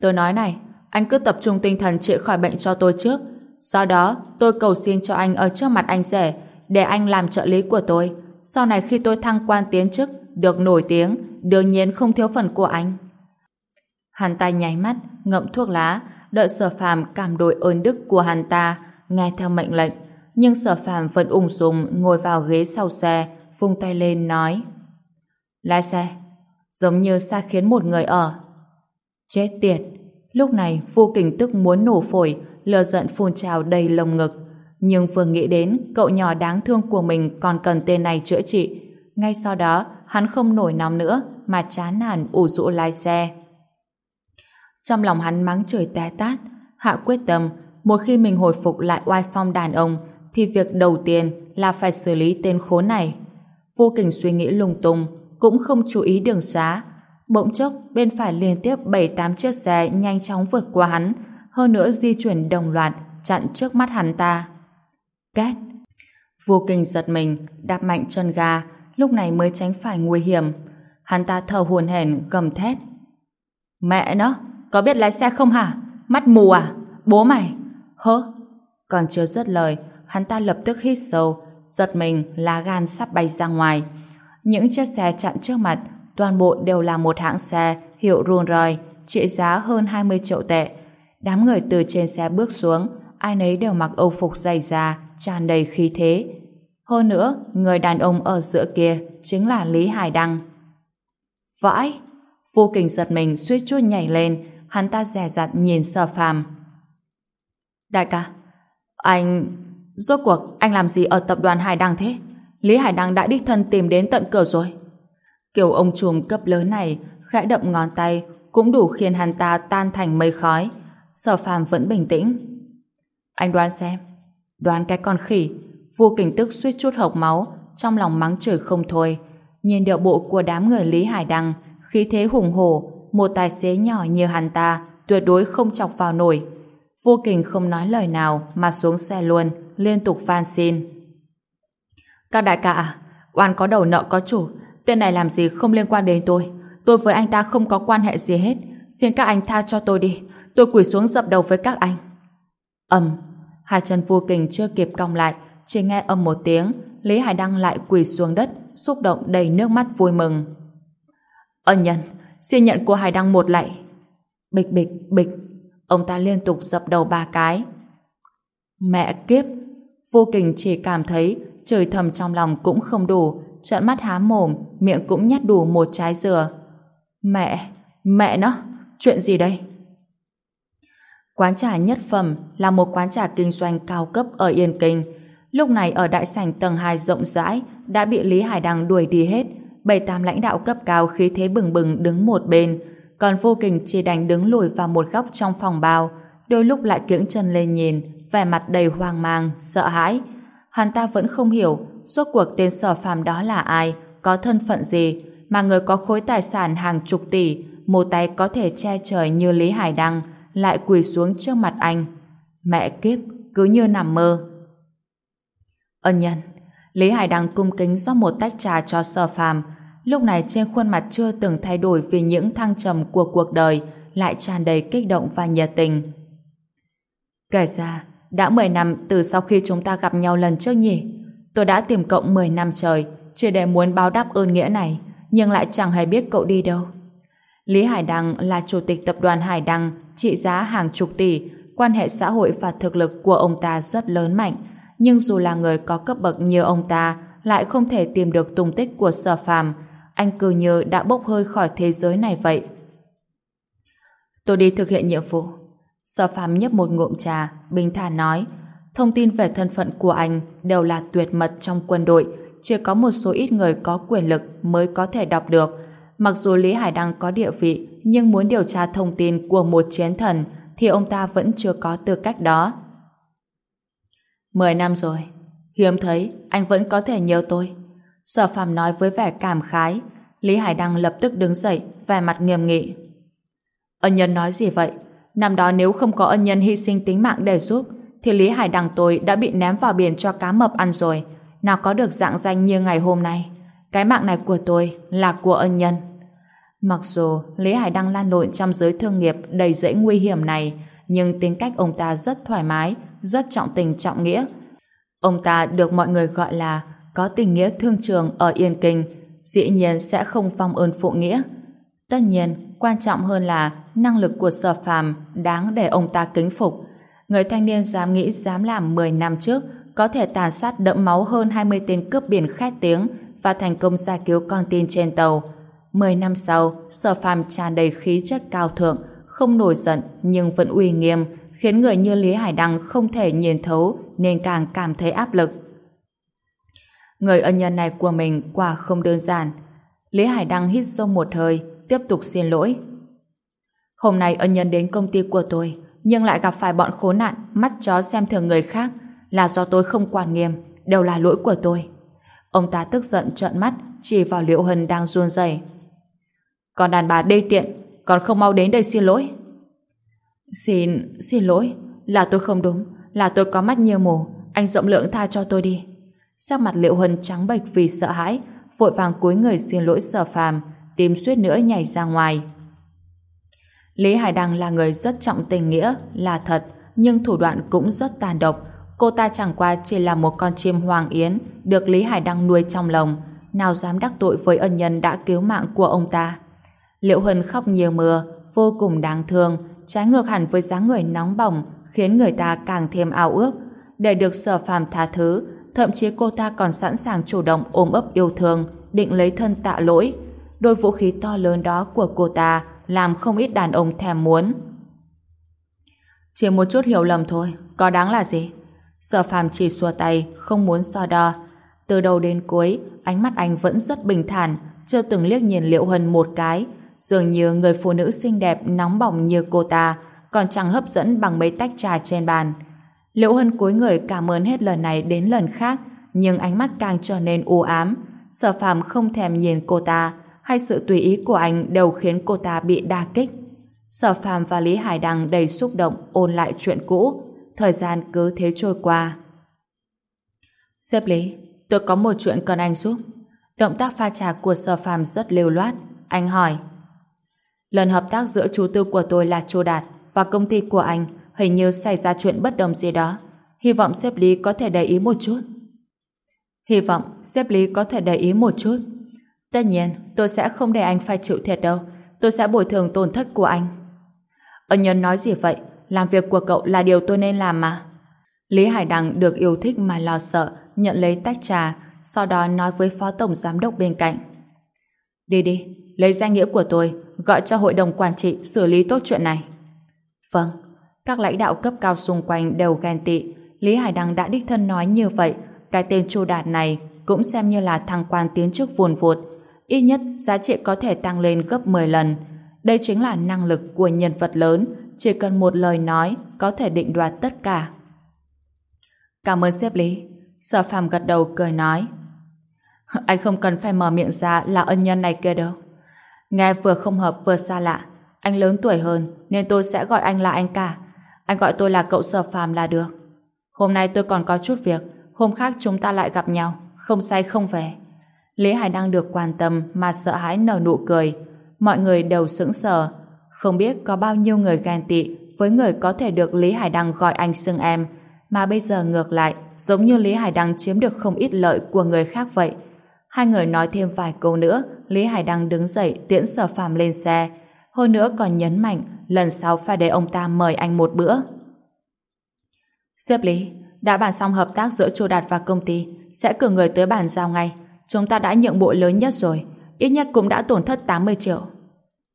Tôi nói này, anh cứ tập trung tinh thần trị khỏi bệnh cho tôi trước. Sau đó, tôi cầu xin cho anh ở trước mặt anh rể, để anh làm trợ lý của tôi. sau này khi tôi thăng quan tiến chức, được nổi tiếng, đương nhiên không thiếu phần của anh. Hắn ta nháy mắt, ngậm thuốc lá, đợi sở phàm cảm đội ơn đức của hắn ta, nghe theo mệnh lệnh. Nhưng sở phàm vẫn ung dung ngồi vào ghế sau xe, vung tay lên nói Lái xe, giống như xa khiến một người ở. Chết tiệt! Lúc này vô kình tức muốn nổ phổi, lừa giận phun trào đầy lồng ngực. Nhưng vừa nghĩ đến cậu nhỏ đáng thương của mình còn cần tên này chữa trị. Ngay sau đó, hắn không nổi nóng nữa mà chán nản ủ rũ lái xe. Trong lòng hắn mắng chửi té tát, hạ quyết tâm một khi mình hồi phục lại oai phong đàn ông thì việc đầu tiên là phải xử lý tên khốn này. Vô kình suy nghĩ lung tung, cũng không chú ý đường xá. Bỗng chốc, bên phải liên tiếp 7-8 chiếc xe nhanh chóng vượt qua hắn, hơn nữa di chuyển đồng loạt, chặn trước mắt hắn ta. Két! Vô kình giật mình, đạp mạnh chân ga, lúc này mới tránh phải nguy hiểm. Hắn ta thở hồn hển gầm thét. Mẹ nó, có biết lái xe không hả? Mắt mù à? Bố mày! Hơ! Còn chưa dứt lời, hắn ta lập tức hít sâu, giật mình lá gan sắp bay ra ngoài. Những chiếc xe chặn trước mặt, toàn bộ đều là một hãng xe hiệu Rolls Royce, trị giá hơn 20 triệu tệ. Đám người từ trên xe bước xuống, ai nấy đều mặc âu phục dày da, tràn đầy khí thế. Hơn nữa, người đàn ông ở giữa kia chính là Lý Hải Đăng. Vãi! Vô kình giật mình suýt chút nhảy lên, hắn ta dè dặt nhìn sở phàm. Đại ca, anh... Rốt cuộc, anh làm gì ở tập đoàn Hải Đăng thế? Lý Hải Đăng đã đích thân tìm đến tận cửa rồi. Kiểu ông trùm cấp lớn này khẽ đậm ngón tay, cũng đủ khiến hắn ta tan thành mây khói. Sở phàm vẫn bình tĩnh. Anh đoán xem. Đoán cái con khỉ. Vua kình tức suýt chút hộc máu, trong lòng mắng chửi không thôi. Nhìn điệu bộ của đám người Lý Hải Đăng, khí thế hùng hổ, một tài xế nhỏ như hắn ta, tuyệt đối không chọc vào nổi. Vô kình không nói lời nào mà xuống xe luôn, liên tục van xin. Các đại ca à, oan có đầu nợ có chủ, tên này làm gì không liên quan đến tôi. Tôi với anh ta không có quan hệ gì hết. Xin các anh tha cho tôi đi. Tôi quỳ xuống dập đầu với các anh. Ầm, hai chân vô kình chưa kịp cong lại, chỉ nghe âm một tiếng, Lý Hải Đăng lại quỳ xuống đất, xúc động đầy nước mắt vui mừng. Ân nhân, xin nhận của Hải Đăng một lạy. Bịch bịch bịch, ông ta liên tục dập đầu ba cái. Mẹ kiếp, vô kình chỉ cảm thấy trời thầm trong lòng cũng không đủ, trợn mắt há mồm, miệng cũng nhét đủ một trái dừa. Mẹ, mẹ nó, chuyện gì đây? Quán trà nhất phẩm là một quán trà kinh doanh cao cấp ở Yên Kinh. Lúc này ở đại sảnh tầng 2 rộng rãi đã bị Lý Hải Đăng đuổi đi hết. Bảy tám lãnh đạo cấp cao khí thế bừng bừng đứng một bên, còn vô kình chỉ đành đứng lùi vào một góc trong phòng bao, đôi lúc lại kiễng chân lên nhìn, vẻ mặt đầy hoang mang, sợ hãi. Hắn ta vẫn không hiểu suốt cuộc tên sở phàm đó là ai, có thân phận gì, mà người có khối tài sản hàng chục tỷ, một tay có thể che trời như Lý Hải Đăng, lại quỳ xuống trước mặt anh. Mẹ kiếp, cứ như nằm mơ. Ân nhân, Lý Hải Đăng cung kính rót một tách trà cho sở phàm, lúc này trên khuôn mặt chưa từng thay đổi vì những thăng trầm của cuộc đời, lại tràn đầy kích động và nhiệt tình. Kể ra, đã 10 năm từ sau khi chúng ta gặp nhau lần trước nhỉ? Tôi đã tìm cậu 10 năm trời, chỉ để muốn báo đáp ơn nghĩa này, nhưng lại chẳng hề biết cậu đi đâu. Lý Hải Đăng là chủ tịch tập đoàn Hải Đăng, trị giá hàng chục tỷ, quan hệ xã hội và thực lực của ông ta rất lớn mạnh, nhưng dù là người có cấp bậc như ông ta, lại không thể tìm được tung tích của sở phàm, anh cứ như đã bốc hơi khỏi thế giới này vậy. Tôi đi thực hiện nhiệm vụ. Sở phàm nhấp một ngụm trà, bình thản nói, thông tin về thân phận của anh đều là tuyệt mật trong quân đội, chỉ có một số ít người có quyền lực mới có thể đọc được. Mặc dù Lý Hải Đăng có địa vị, nhưng muốn điều tra thông tin của một chiến thần thì ông ta vẫn chưa có tư cách đó. Mười năm rồi, hiếm thấy anh vẫn có thể nhớ tôi. Sở phàm nói với vẻ cảm khái, Lý Hải Đăng lập tức đứng dậy, vẻ mặt nghiêm nghị. Ân nhân nói gì vậy? Năm đó nếu không có ân nhân hy sinh tính mạng để giúp, thì Lý Hải Đăng tôi đã bị ném vào biển cho cá mập ăn rồi. Nào có được dạng danh như ngày hôm nay. Cái mạng này của tôi là của ân nhân. Mặc dù Lý Hải Đăng lan lộn trong giới thương nghiệp đầy dễ nguy hiểm này, nhưng tính cách ông ta rất thoải mái, rất trọng tình trọng nghĩa. Ông ta được mọi người gọi là có tình nghĩa thương trường ở Yên Kinh, dĩ nhiên sẽ không phong ơn phụ nghĩa. Tất nhiên, quan trọng hơn là năng lực của sở phàm đáng để ông ta kính phục. Người thanh niên dám nghĩ dám làm 10 năm trước có thể tàn sát đẫm máu hơn 20 tên cướp biển khét tiếng và thành công giải cứu con tin trên tàu. 10 năm sau, sở phàm tràn đầy khí chất cao thượng, không nổi giận nhưng vẫn uy nghiêm, khiến người như Lý Hải Đăng không thể nhìn thấu nên càng cảm thấy áp lực. Người ân nhân này của mình quả không đơn giản. Lý Hải Đăng hít sâu một hơi, tiếp tục xin lỗi. Hôm nay ân nhân đến công ty của tôi, nhưng lại gặp phải bọn khốn nạn, mắt chó xem thường người khác, là do tôi không quản nghiêm, đều là lỗi của tôi. Ông ta tức giận trợn mắt, chỉ vào Liễu Hân đang run rẩy. Còn đàn bà đê tiện, còn không mau đến đây xin lỗi. Xin, xin lỗi, là tôi không đúng, là tôi có mắt nhiều mù, anh rộng lượng tha cho tôi đi. Sắc mặt liệu Hân trắng bệch vì sợ hãi, vội vàng cúi người xin lỗi sở phàm, tím suýt nữa nhảy ra ngoài. Lý Hải Đăng là người rất trọng tình nghĩa, là thật, nhưng thủ đoạn cũng rất tàn độc. Cô ta chẳng qua chỉ là một con chim hoàng yến, được Lý Hải Đăng nuôi trong lòng, nào dám đắc tội với ân nhân đã cứu mạng của ông ta. Liệu Hân khóc nhiều mưa, vô cùng đáng thương, trái ngược hẳn với dáng người nóng bỏng, khiến người ta càng thêm ao ước. Để được sở phàm tha thứ, thậm chí cô ta còn sẵn sàng chủ động ôm ấp yêu thương, định lấy thân tạ lỗi. Đôi vũ khí to lớn đó của cô ta làm không ít đàn ông thèm muốn. Chỉ một chút hiểu lầm thôi, có đáng là gì? Sở phàm chỉ xua tay, không muốn so đo. Từ đầu đến cuối, ánh mắt anh vẫn rất bình thản, chưa từng liếc nhìn Liễu Hân một cái. Dường như người phụ nữ xinh đẹp nóng bỏng như cô ta, còn chẳng hấp dẫn bằng mấy tách trà trên bàn. Liễu Hân cúi người cảm ơn hết lần này đến lần khác, nhưng ánh mắt càng trở nên u ám. Sở phàm không thèm nhìn cô ta, hay sự tùy ý của anh đều khiến cô ta bị đa kích. Sở phàm và Lý Hải Đăng đầy xúc động ôn lại chuyện cũ. Thời gian cứ thế trôi qua. xếp Lý, tôi có một chuyện cần anh giúp. Động tác pha trà của sở phàm rất lưu loát. Anh hỏi. Lần hợp tác giữa chú tư của tôi là Chu Đạt và công ty của anh hình như xảy ra chuyện bất đồng gì đó. Hy vọng xếp Lý có thể để ý một chút. Hy vọng xếp Lý có thể để ý một chút. Tất nhiên, tôi sẽ không để anh phải chịu thiệt đâu. Tôi sẽ bồi thường tổn thất của anh. Ân nhân nói gì vậy? Làm việc của cậu là điều tôi nên làm mà. Lý Hải Đăng được yêu thích mà lo sợ, nhận lấy tách trà, sau đó nói với phó tổng giám đốc bên cạnh. Đi đi, lấy danh nghĩa của tôi, gọi cho hội đồng quản trị xử lý tốt chuyện này. Vâng, các lãnh đạo cấp cao xung quanh đều ghen tị. Lý Hải Đăng đã đích thân nói như vậy, cái tên Chu Đạt này cũng xem như là thăng quan tiến chức vùn vụt, ít nhất giá trị có thể tăng lên gấp 10 lần. Đây chính là năng lực của nhân vật lớn, chỉ cần một lời nói có thể định đoạt tất cả. Cảm ơn xếp Lý. Sở phàm gật đầu cười nói. Anh không cần phải mở miệng ra là ân nhân này kia đâu. Nghe vừa không hợp vừa xa lạ. Anh lớn tuổi hơn nên tôi sẽ gọi anh là anh cả. Anh gọi tôi là cậu sở phàm là được. Hôm nay tôi còn có chút việc. Hôm khác chúng ta lại gặp nhau. Không say không về. Lý Hải đang được quan tâm mà sợ hãi nở nụ cười. Mọi người đều sững sờ. Không biết có bao nhiêu người ghen tị với người có thể được Lý Hải Đăng gọi anh xưng em, mà bây giờ ngược lại, giống như Lý Hải Đăng chiếm được không ít lợi của người khác vậy. Hai người nói thêm vài câu nữa, Lý Hải Đăng đứng dậy tiễn sở phàm lên xe. Hơn nữa còn nhấn mạnh, lần sau phải để ông ta mời anh một bữa. Xếp Lý, đã bàn xong hợp tác giữa Chu Đạt và công ty, sẽ cử người tới bàn giao ngay. Chúng ta đã nhượng bộ lớn nhất rồi, ít nhất cũng đã tổn thất 80 triệu.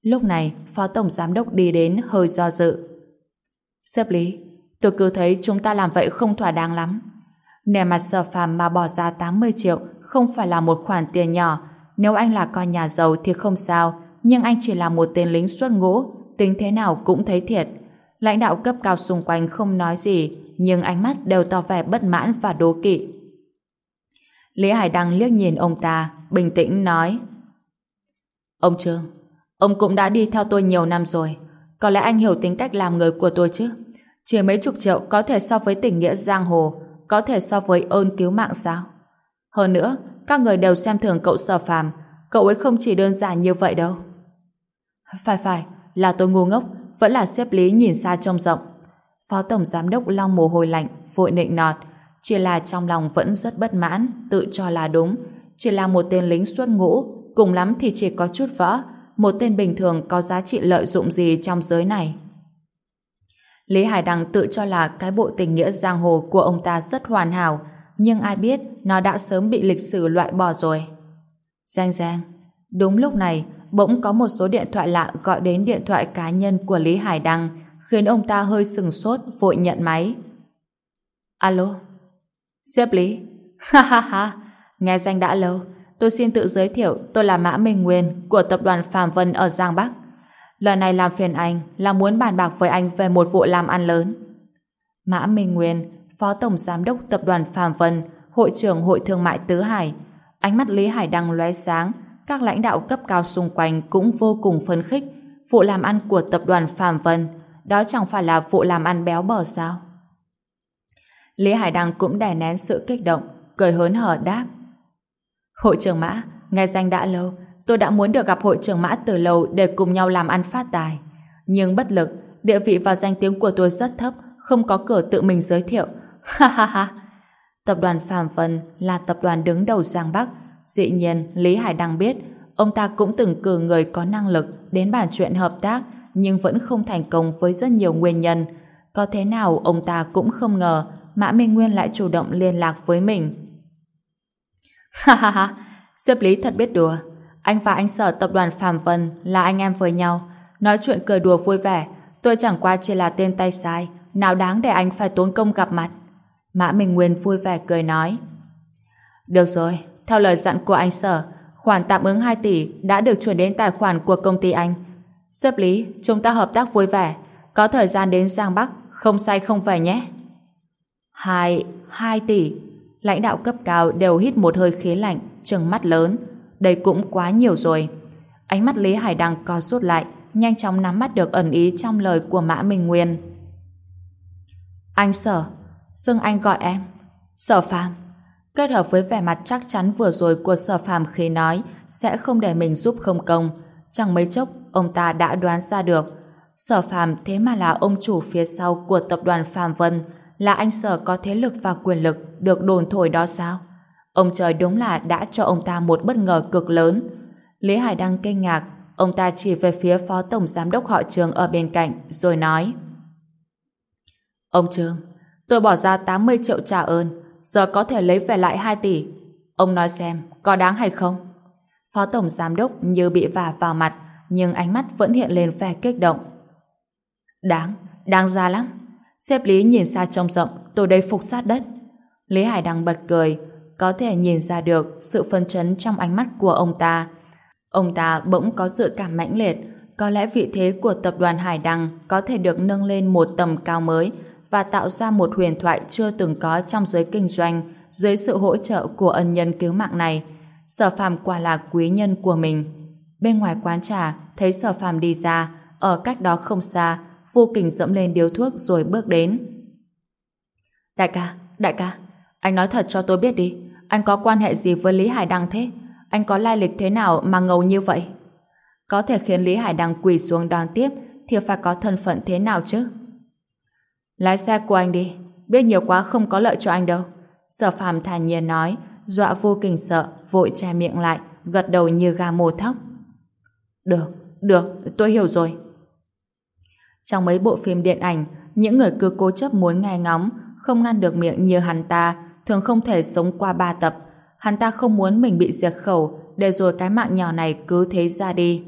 Lúc này, Phó Tổng Giám Đốc đi đến hơi do dự. Sếp Lý, tôi cứ thấy chúng ta làm vậy không thỏa đáng lắm. Nè mặt sở phàm mà bỏ ra 80 triệu không phải là một khoản tiền nhỏ. Nếu anh là con nhà giàu thì không sao, nhưng anh chỉ là một tên lính xuất ngũ, tính thế nào cũng thấy thiệt. Lãnh đạo cấp cao xung quanh không nói gì, nhưng ánh mắt đều tỏ vẻ bất mãn và đố kỵ. Lý Hải Đăng liếc nhìn ông ta, bình tĩnh nói Ông Trương, ông cũng đã đi theo tôi nhiều năm rồi. Có lẽ anh hiểu tính cách làm người của tôi chứ. Chỉ mấy chục triệu có thể so với tình nghĩa giang hồ, có thể so với ơn cứu mạng sao? Hơn nữa, các người đều xem thường cậu sở phàm, cậu ấy không chỉ đơn giản như vậy đâu. Phải phải, là tôi ngu ngốc, vẫn là xếp lý nhìn xa trông rộng. Phó Tổng Giám đốc long mồ hôi lạnh, vội nịnh nọt, chỉ là trong lòng vẫn rất bất mãn, tự cho là đúng. Chỉ là một tên lính xuất ngũ, cùng lắm thì chỉ có chút võ, một tên bình thường có giá trị lợi dụng gì trong giới này. Lý Hải Đăng tự cho là cái bộ tình nghĩa giang hồ của ông ta rất hoàn hảo, nhưng ai biết nó đã sớm bị lịch sử loại bỏ rồi. Giang Giang, đúng lúc này, bỗng có một số điện thoại lạ gọi đến điện thoại cá nhân của Lý Hải Đăng, khiến ông ta hơi sừng sốt, vội nhận máy. Alo? Xếp Lý? Ha ha ha, nghe danh đã lâu. Tôi xin tự giới thiệu, tôi là Mã Minh Nguyên của tập đoàn Phạm Vân ở Giang Bắc. Lần này làm phiền anh là muốn bàn bạc với anh về một vụ làm ăn lớn. Mã Minh Nguyên, Phó Tổng Giám đốc Tập đoàn Phạm Vân, Hội trưởng Hội Thương mại Tứ Hải. Ánh mắt Lý Hải Đăng lóe sáng, các lãnh đạo cấp cao xung quanh cũng vô cùng phấn khích. Vụ làm ăn của Tập đoàn Phạm Vân, đó chẳng phải là vụ làm ăn béo bở sao? Lý Hải Đăng cũng đè nén sự kích động, cười hớn hở đáp. Hội trưởng Mã, nghe danh đã lâu, tôi đã muốn được gặp hội trưởng Mã từ lâu để cùng nhau làm ăn phát tài. Nhưng bất lực, địa vị và danh tiếng của tôi rất thấp, không có cửa tự mình giới thiệu. Ha ha ha! Tập đoàn Phạm Vân là tập đoàn đứng đầu Giang Bắc. Dĩ nhiên, Lý Hải Đăng biết, ông ta cũng từng cử người có năng lực đến bàn chuyện hợp tác, nhưng vẫn không thành công với rất nhiều nguyên nhân. Có thế nào ông ta cũng không ngờ Mã Minh Nguyên lại chủ động liên lạc với mình. Ha ha ha, sếp lý thật biết đùa. Anh và anh sở tập đoàn Phạm Vân là anh em với nhau. Nói chuyện cười đùa vui vẻ. Tôi chẳng qua chỉ là tên tay sai. Nào đáng để anh phải tốn công gặp mặt. Mã Minh Nguyên vui vẻ cười nói. Được rồi, theo lời dặn của anh sở, khoản tạm ứng 2 tỷ đã được chuyển đến tài khoản của công ty anh. Xếp lý, chúng ta hợp tác vui vẻ. Có thời gian đến Giang Bắc, không say không về nhé. Hai, hai tỷ. Lãnh đạo cấp cao đều hít một hơi khí lạnh, trừng mắt lớn. Đây cũng quá nhiều rồi. Ánh mắt Lý Hải Đăng co rút lại, nhanh chóng nắm bắt được ẩn ý trong lời của Mã Minh Nguyên. Anh Sở, xưng anh gọi em. Sở Phạm. Kết hợp với vẻ mặt chắc chắn vừa rồi của Sở Phạm khi nói sẽ không để mình giúp không công. Chẳng mấy chốc, ông ta đã đoán ra được. Sở Phạm thế mà là ông chủ phía sau của tập đoàn Phạm Vân, là anh Sở có thế lực và quyền lực được đồn thổi đó sao? Ông trời đúng là đã cho ông ta một bất ngờ cực lớn. Lý Hải đang kinh ngạc, ông ta chỉ về phía phó tổng giám đốc họ trường ở bên cạnh, rồi nói Ông Trương, tôi bỏ ra 80 triệu trả ơn, giờ có thể lấy về lại 2 tỷ. Ông nói xem, có đáng hay không? Phó tổng giám đốc như bị vả vào mặt, nhưng ánh mắt vẫn hiện lên vẻ kích động. Đáng, đáng ra lắm. Xếp Lý nhìn xa trông rộng, tôi đây phục sát đất. Lý Hải đang bật cười, có thể nhìn ra được sự phân chấn trong ánh mắt của ông ta. Ông ta bỗng có dự cảm mãnh liệt, có lẽ vị thế của tập đoàn Hải Đăng có thể được nâng lên một tầm cao mới và tạo ra một huyền thoại chưa từng có trong giới kinh doanh dưới sự hỗ trợ của ân nhân cứu mạng này. Sở phàm quả là quý nhân của mình. Bên ngoài quán trà, thấy sở phàm đi ra, ở cách đó không xa, vô kình dẫm lên điếu thuốc rồi bước đến. Đại ca, đại ca, anh nói thật cho tôi biết đi, anh có quan hệ gì với Lý Hải Đăng thế? Anh có lai lịch thế nào mà ngầu như vậy? Có thể khiến Lý Hải Đăng quỳ xuống đón tiếp thì phải có thân phận thế nào chứ? Lái xe của anh đi, biết nhiều quá không có lợi cho anh đâu. Sở phàm thản nhiên nói, dọa vô kình sợ, vội che miệng lại, gật đầu như gà mồ thóc. Được, được, tôi hiểu rồi. Trong mấy bộ phim điện ảnh, những người cứ cố chấp muốn nghe ngóng, không ngăn được miệng như hắn ta, thường không thể sống qua ba tập. Hắn ta không muốn mình bị diệt khẩu, để rồi cái mạng nhỏ này cứ thế ra đi.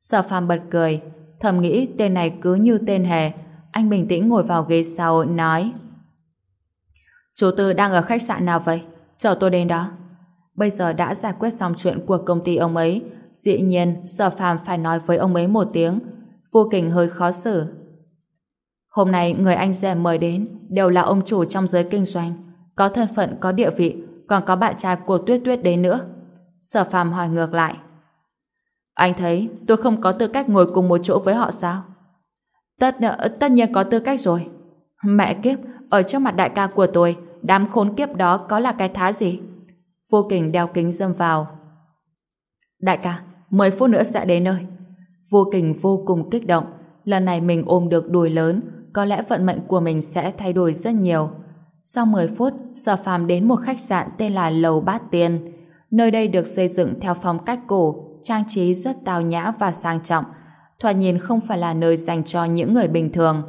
Sở phàm bật cười, thầm nghĩ tên này cứ như tên hề. Anh bình tĩnh ngồi vào ghế sau, nói Chú Tư đang ở khách sạn nào vậy? Chờ tôi đến đó. Bây giờ đã giải quyết xong chuyện của công ty ông ấy, dĩ nhiên sở phàm phải nói với ông ấy một tiếng. Vô kình hơi khó xử. Hôm nay người anh rể mời đến đều là ông chủ trong giới kinh doanh, có thân phận, có địa vị, còn có bạn trai của Tuyết Tuyết đến nữa. Sở phàm hỏi ngược lại. Anh thấy tôi không có tư cách ngồi cùng một chỗ với họ sao? Tất, ờ, tất nhiên có tư cách rồi. Mẹ kiếp, ở trước mặt đại ca của tôi, đám khốn kiếp đó có là cái thá gì? Vô kình đeo kính dâm vào. Đại ca, 10 phút nữa sẽ đến nơi. Vô kình vô cùng kích động. Lần này mình ôm được đùi lớn, có lẽ vận mệnh của mình sẽ thay đổi rất nhiều. Sau 10 phút, Sở Phàm đến một khách sạn tên là Lầu Bát Tiên. Nơi đây được xây dựng theo phong cách cổ, trang trí rất tao nhã và sang trọng. Thoạt nhìn không phải là nơi dành cho những người bình thường.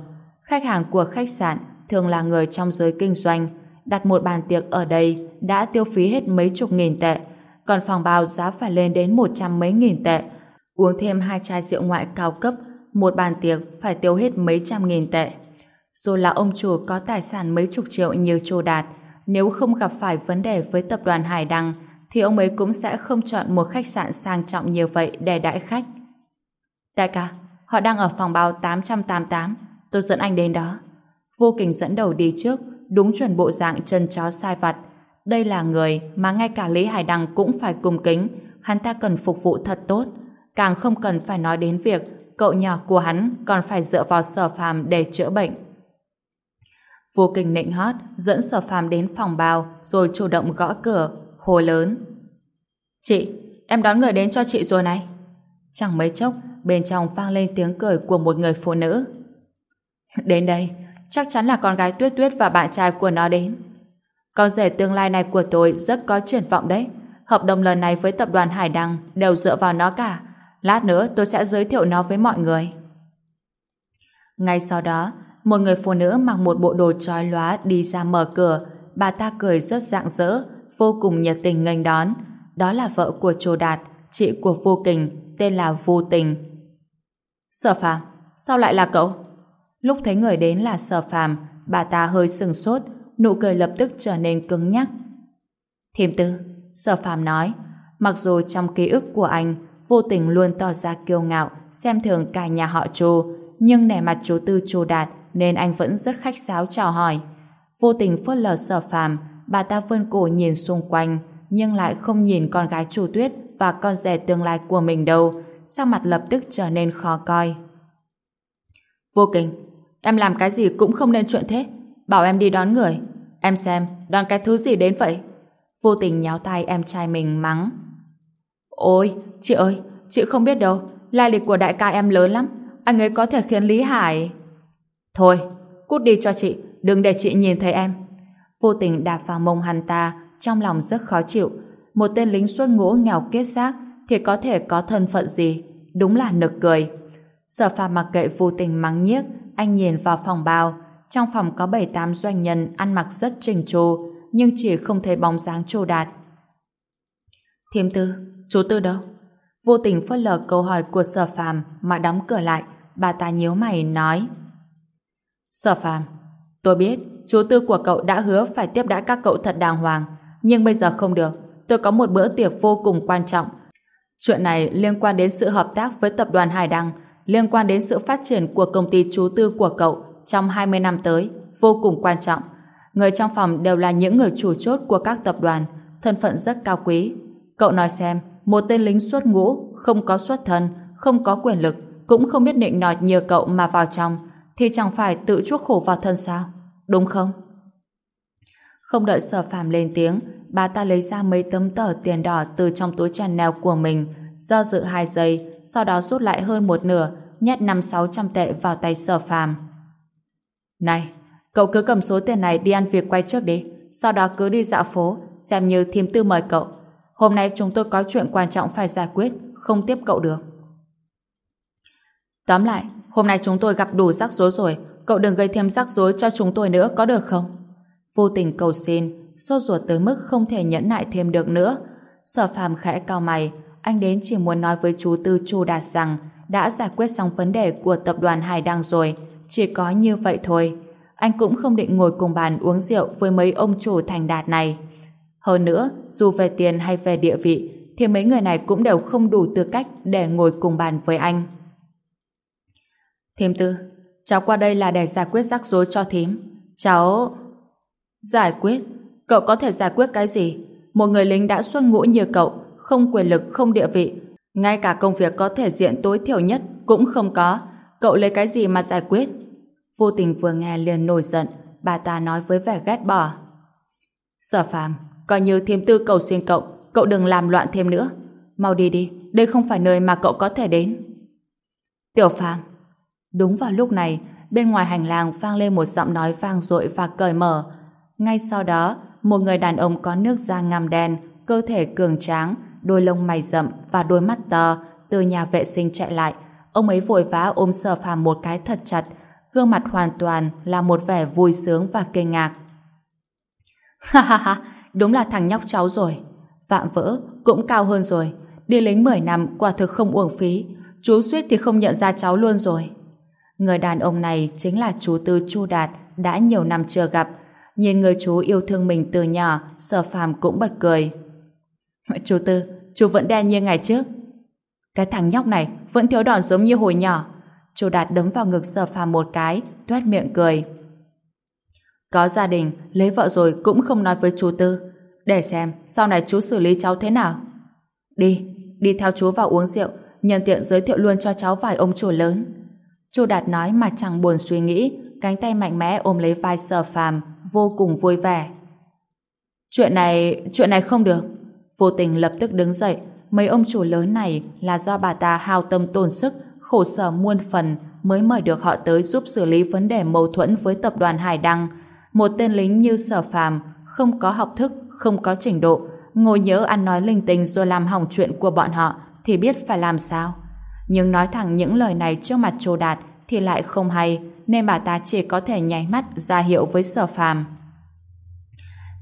Khách hàng của khách sạn thường là người trong giới kinh doanh. Đặt một bàn tiệc ở đây đã tiêu phí hết mấy chục nghìn tệ, còn phòng bao giá phải lên đến một trăm mấy nghìn tệ. Uống thêm hai chai rượu ngoại cao cấp, một bàn tiệc phải tiêu hết mấy trăm nghìn tệ. Dù là ông chủ có tài sản mấy chục triệu như Chu Đạt, nếu không gặp phải vấn đề với tập đoàn Hải Đăng, thì ông ấy cũng sẽ không chọn một khách sạn sang trọng như vậy để đãi khách. Đại ca, họ đang ở phòng báo 888, tôi dẫn anh đến đó. Vô kình dẫn đầu đi trước, đúng chuẩn bộ dạng chân chó sai vặt. Đây là người mà ngay cả Lý Hải Đăng cũng phải cung kính, hắn ta cần phục vụ thật tốt, càng không cần phải nói đến việc cậu nhỏ của hắn còn phải dựa vào sở phàm để chữa bệnh. Vô kình nịnh hót, dẫn sở phàm đến phòng bào, rồi chủ động gõ cửa, hồ lớn. Chị, em đón người đến cho chị rồi này. Chẳng mấy chốc, bên trong vang lên tiếng cười của một người phụ nữ. Đến đây, chắc chắn là con gái Tuyết Tuyết và bạn trai của nó đến. Con rể tương lai này của tôi rất có triển vọng đấy. Hợp đồng lần này với tập đoàn Hải Đăng đều dựa vào nó cả. Lát nữa tôi sẽ giới thiệu nó với mọi người. Ngay sau đó, một người phụ nữ mặc một bộ đồ trói lóa đi ra mở cửa. Bà ta cười rất rạng rỡ, vô cùng nhiệt tình nghênh đón. Đó là vợ của Trồ Đạt, chị của Vô Kình, tên là Vô Tình. Sở Phạm, sao lại là cậu? Lúc thấy người đến là Sở Phạm, bà ta hơi sừng sốt, nụ cười lập tức trở nên cứng nhắc. Thiềm tư, Sở Phạm nói, mặc dù trong ký ức của anh, vô tình luôn tỏ ra kiêu ngạo, xem thường cả nhà họ Chu, nhưng nẻ mặt chú Tư Chu Đạt nên anh vẫn rất khách sáo chào hỏi. Vô tình phớt lờ Sở Phạm, bà ta vươn cổ nhìn xung quanh, nhưng lại không nhìn con gái chủ tuyết và con rể tương lai của mình đâu, sắc mặt lập tức trở nên khó coi. Vô kình, em làm cái gì cũng không nên chuyện thế, bảo em đi đón người. Em xem, đón cái thứ gì đến vậy? Vô tình nháo tay em trai mình mắng. Ôi, chị ơi, chị không biết đâu, lai lịch của đại ca em lớn lắm, anh ấy có thể khiến Lý Hải... Thôi, cút đi cho chị, đừng để chị nhìn thấy em. Vô tình đạp vào mông hắn ta, trong lòng rất khó chịu. Một tên lính xuất ngũ nghèo kết xác thì có thể có thân phận gì? Đúng là nực cười. Sở phàm mặc kệ vô tình mắng nhiếc, anh nhìn vào phòng bao. Trong phòng có 7-8 doanh nhân ăn mặc rất trình trù, nhưng chỉ không thấy bóng dáng trù đạt. Thiêm tư, chú tư đâu? Vô tình phớt lờ câu hỏi của sở phàm mà đóng cửa lại, bà ta nhíu mày nói. Sở phàm, tôi biết chú tư của cậu đã hứa phải tiếp đãi các cậu thật đàng hoàng, nhưng bây giờ không được. Tôi có một bữa tiệc vô cùng quan trọng. Chuyện này liên quan đến sự hợp tác với tập đoàn Hải Đăng, liên quan đến sự phát triển của công ty chú tư của cậu trong 20 năm tới, vô cùng quan trọng. Người trong phòng đều là những người chủ chốt của các tập đoàn, thân phận rất cao quý. Cậu nói xem, một tên lính xuất ngũ, không có xuất thân, không có quyền lực, cũng không biết nịnh nọt nhờ cậu mà vào trong, thì chẳng phải tự chuốc khổ vào thân sao? Đúng không? Không đợi sở phàm lên tiếng, bà ta lấy ra mấy tấm tờ tiền đỏ từ trong túi Chanel của mình, do dự hai giây, sau đó rút lại hơn một nửa, nhét năm sáu trăm tệ vào tay sở phàm. Này, cậu cứ cầm số tiền này đi ăn việc quay trước đi, sau đó cứ đi dạo phố, xem như thím tư mời cậu. Hôm nay chúng tôi có chuyện quan trọng phải giải quyết, không tiếp cậu được. Tóm lại, hôm nay chúng tôi gặp đủ rắc rối rồi, cậu đừng gây thêm rắc rối cho chúng tôi nữa có được không? Vô tình cầu xin, sốt ruột tới mức không thể nhẫn nại thêm được nữa. Sở phàm khẽ cao mày, anh đến chỉ muốn nói với chú Tư Chu Đạt rằng đã giải quyết xong vấn đề của tập đoàn Hải Đăng rồi, chỉ có như vậy thôi. Anh cũng không định ngồi cùng bàn uống rượu với mấy ông chủ thành đạt này. Hơn nữa, dù về tiền hay về địa vị, thì mấy người này cũng đều không đủ tư cách để ngồi cùng bàn với anh. Thím tư, cháu qua đây là để giải quyết rắc rối cho thím. Cháu... Giải quyết? Cậu có thể giải quyết cái gì? Một người lính đã xuân ngũ như cậu, không quyền lực, không địa vị. Ngay cả công việc có thể diện tối thiểu nhất cũng không có. Cậu lấy cái gì mà giải quyết? Vô tình vừa nghe liền nổi giận, bà ta nói với vẻ ghét bỏ. Sở phàm, coi như thiêm tư cầu xin cậu, cậu đừng làm loạn thêm nữa. Mau đi đi, đây không phải nơi mà cậu có thể đến. Tiểu phàm. Đúng vào lúc này, bên ngoài hành lang vang lên một giọng nói vang dội và cởi mở. Ngay sau đó, một người đàn ông có nước da ngăm đen, cơ thể cường tráng, đôi lông mày rậm và đôi mắt to từ nhà vệ sinh chạy lại. Ông ấy vội vã ôm sở phàm một cái thật chặt, gương mặt hoàn toàn là một vẻ vui sướng và kinh ngạc. Ha ha ha, đúng là thằng nhóc cháu rồi. Vạm vỡ, cũng cao hơn rồi. Đi lính 10 năm quả thực không uổng phí. Chú suýt thì không nhận ra cháu luôn rồi. Người đàn ông này chính là chú Tư Chu Đạt đã nhiều năm chưa gặp. Nhìn người chú yêu thương mình từ nhỏ, sở phàm cũng bật cười. Chú Tư, chú vẫn đen như ngày trước. Cái thằng nhóc này vẫn thiếu đòn giống như hồi nhỏ. Chú Đạt đấm vào ngực sở phàm một cái, tuét miệng cười. Có gia đình, lấy vợ rồi cũng không nói với chú Tư. Để xem sau này chú xử lý cháu thế nào. Đi, đi theo chú vào uống rượu, nhân tiện giới thiệu luôn cho cháu vài ông chủ lớn. Chu Đạt nói mà chẳng buồn suy nghĩ, cánh tay mạnh mẽ ôm lấy vai sở phàm, vô cùng vui vẻ. Chuyện này, chuyện này không được. Vô tình lập tức đứng dậy, mấy ông chủ lớn này là do bà ta hao tâm tổn sức, khổ sở muôn phần mới mời được họ tới giúp xử lý vấn đề mâu thuẫn với tập đoàn Hải Đăng. Một tên lính như sở phàm, không có học thức, không có trình độ, ngồi nhớ ăn nói linh tinh rồi làm hỏng chuyện của bọn họ thì biết phải làm sao. Nhưng nói thẳng những lời này trước mặt Trô Đạt thì lại không hay, nên bà ta chỉ có thể nháy mắt ra hiệu với sở phàm.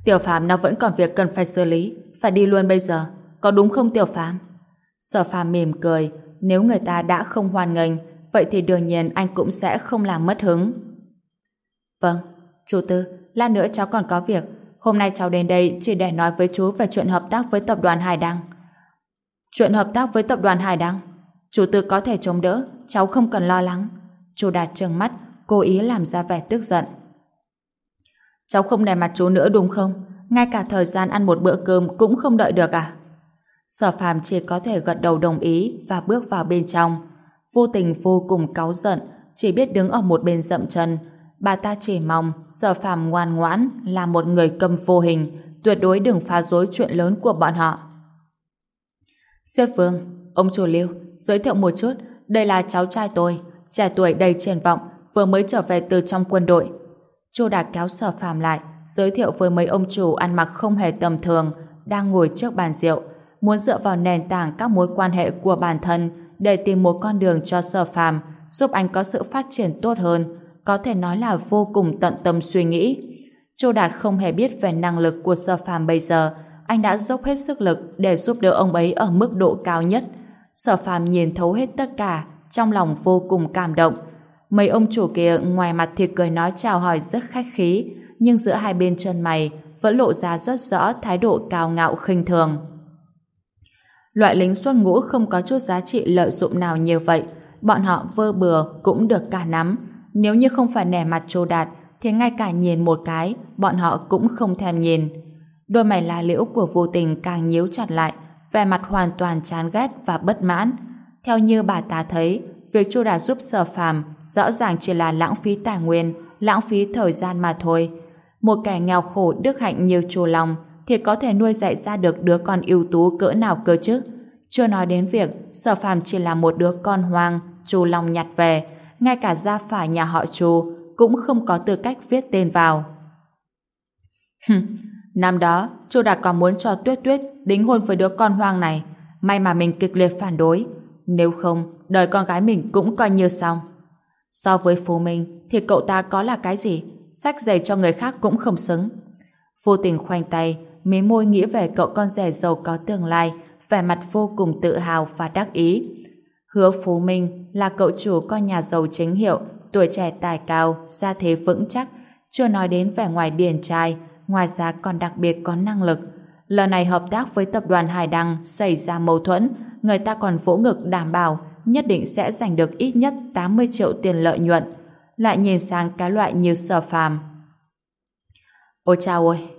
Tiểu phàm nó vẫn còn việc cần phải xử lý, phải đi luôn bây giờ. Có đúng không tiểu phàm? Sở phàm mỉm cười, nếu người ta đã không hoan nghênh, vậy thì đương nhiên anh cũng sẽ không làm mất hứng. Vâng, chú Tư, lát nữa cháu còn có việc. Hôm nay cháu đến đây chỉ để nói với chú về chuyện hợp tác với tập đoàn Hải Đăng. Chuyện hợp tác với tập đoàn Hải Đăng? chú Tư có thể chống đỡ, cháu không cần lo lắng. Chú Đạt trừng mắt, cố ý làm ra vẻ tức giận. Cháu không nề mặt chú nữa đúng không? Ngay cả thời gian ăn một bữa cơm cũng không đợi được à? Sở phàm chỉ có thể gật đầu đồng ý và bước vào bên trong. Vô tình vô cùng cáu giận, chỉ biết đứng ở một bên dậm chân. Bà ta chỉ mong sở phàm ngoan ngoãn là một người cầm vô hình, tuyệt đối đừng phá rối chuyện lớn của bọn họ. Xếp Vương, ông chủ Lưu, giới thiệu một chút, đây là cháu trai tôi, trẻ tuổi đầy triển vọng, vừa mới trở về từ trong quân đội. Chu Đạt kéo sở phàm lại, giới thiệu với mấy ông chủ ăn mặc không hề tầm thường, đang ngồi trước bàn rượu, muốn dựa vào nền tảng các mối quan hệ của bản thân để tìm một con đường cho sở phàm, giúp anh có sự phát triển tốt hơn, có thể nói là vô cùng tận tâm suy nghĩ. Chu Đạt không hề biết về năng lực của sở phàm bây giờ, anh đã dốc hết sức lực để giúp đỡ ông ấy ở mức độ cao nhất. Sở phàm nhìn thấu hết tất cả, trong lòng vô cùng cảm động. Mấy ông chủ kia ngoài mặt thì cười nói chào hỏi rất khách khí, nhưng giữa hai bên chân mày vẫn lộ ra rất rõ thái độ cao ngạo khinh thường. Loại lính xuất ngũ không có chút giá trị lợi dụng nào như vậy, bọn họ vơ bừa cũng được cả nắm. Nếu như không phải nẻ mặt trô đạt, thì ngay cả nhìn một cái, bọn họ cũng không thèm nhìn. Đôi mày lá liễu của vô tình càng nhíu chặt lại, vẻ mặt hoàn toàn chán ghét và bất mãn. Theo như bà ta thấy, việc Chu Đạt giúp Sở Phàm rõ ràng chỉ là lãng phí tài nguyên, lãng phí thời gian mà thôi. Một kẻ nghèo khổ đức hạnh nhiều chù lòng thì có thể nuôi dạy ra được đứa con ưu tú cỡ nào cơ chứ? Chưa nói đến việc Sở Phàm chỉ là một đứa con hoang chù lòng nhặt về, ngay cả gia phả nhà họ chù cũng không có tư cách viết tên vào. Năm đó, Chu Đạt còn muốn cho Tuyết Tuyết đính hôn với đứa con hoang này, may mà mình kịch liệt phản đối. Nếu không, đời con gái mình cũng coi như xong. So với Phú Minh, thì cậu ta có là cái gì? Sách giày cho người khác cũng không xứng. Vô tình khoanh tay, mí môi nghĩ về cậu con rể giàu có tương lai, vẻ mặt vô cùng tự hào và đắc ý. Hứa Phú Minh là cậu chủ con nhà giàu chính hiệu, tuổi trẻ tài cao, gia thế vững chắc, chưa nói đến vẻ ngoài điển trai, ngoài ra còn đặc biệt có năng lực. Lần này hợp tác với tập đoàn Hải Đăng xảy ra mâu thuẫn, người ta còn vỗ ngực đảm bảo nhất định sẽ giành được ít nhất 80 triệu tiền lợi nhuận. Lại nhìn sang cái loại như sở phàm. Ôi chao ôi!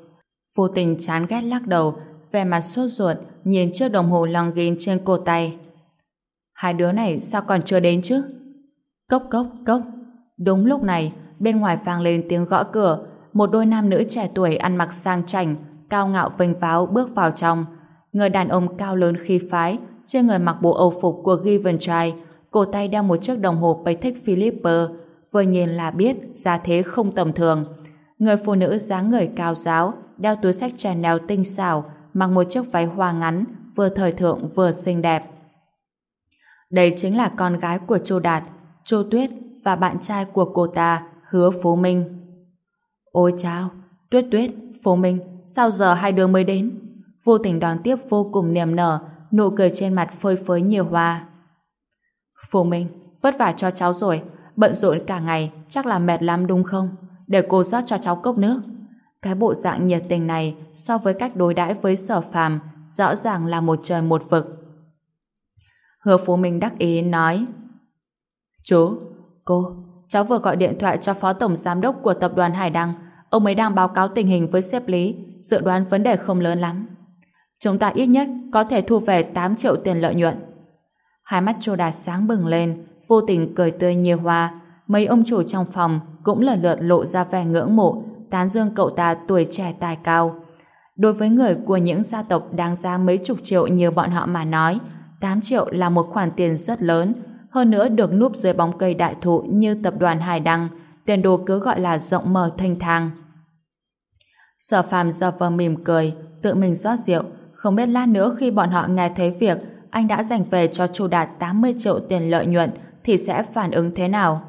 Vô tình chán ghét lắc đầu, vẻ mặt sốt ruột, nhìn chiếc đồng hồ lòng ghin trên cổ tay. Hai đứa này sao còn chưa đến chứ? Cốc cốc cốc. Đúng lúc này, bên ngoài vang lên tiếng gõ cửa, một đôi nam nữ trẻ tuổi ăn mặc sang chảnh, cao ngạo vênh váo bước vào trong. Người đàn ông cao lớn khí phái, trên người mặc bộ âu phục của Givenchy, cổ tay đeo một chiếc đồng hồ Patek Philippe, vừa nhìn là biết giá thế không tầm thường. Người phụ nữ dáng người cao giáo, đeo túi sách Chanel tinh xảo, mặc một chiếc váy hoa ngắn, vừa thời thượng vừa xinh đẹp. Đây chính là con gái của Chu Đạt, Chu Tuyết và bạn trai của cô ta, Hứa Phú Minh. Ôi chao, Tuyết Tuyết, Phú Minh, sao giờ hai đứa mới đến? Vô tình đón tiếp vô cùng niềm nở, nụ cười trên mặt phơi phới nhiều hoa. Phù Minh, vất vả cho cháu rồi, bận rộn cả ngày, chắc là mệt lắm đúng không? Để cô rót cho cháu cốc nước. Cái bộ dạng nhiệt tình này so với cách đối đãi với sở phàm rõ ràng là một trời một vực. Hứa Phú Minh đắc ý nói Chú, cô, cháu vừa gọi điện thoại cho phó tổng giám đốc của tập đoàn Hải Đăng ông ấy đang báo cáo tình hình với xếp Lý dự đoán vấn đề không lớn lắm. Chúng ta ít nhất có thể thu về 8 triệu tiền lợi nhuận. Hai mắt Chu Đạt sáng bừng lên, vô tình cười tươi như hoa mấy ông chủ trong phòng cũng lần lượt lộ ra vẻ ngưỡng mộ, tán dương cậu ta tuổi trẻ tài cao. Đối với người của những gia tộc đáng giá mấy chục triệu như bọn họ mà nói 8 triệu là một khoản tiền rất lớn hơn nữa được núp dưới bóng cây đại thụ như tập đoàn Hải Đăng, tiền đồ cứ gọi là rộng mở thanh thang. Sở phàm giờ vờ mỉm cười, tự mình rót rượu không biết lát nữa khi bọn họ nghe thấy việc anh đã dành về cho Chu Đạt 80 triệu tiền lợi nhuận thì sẽ phản ứng thế nào?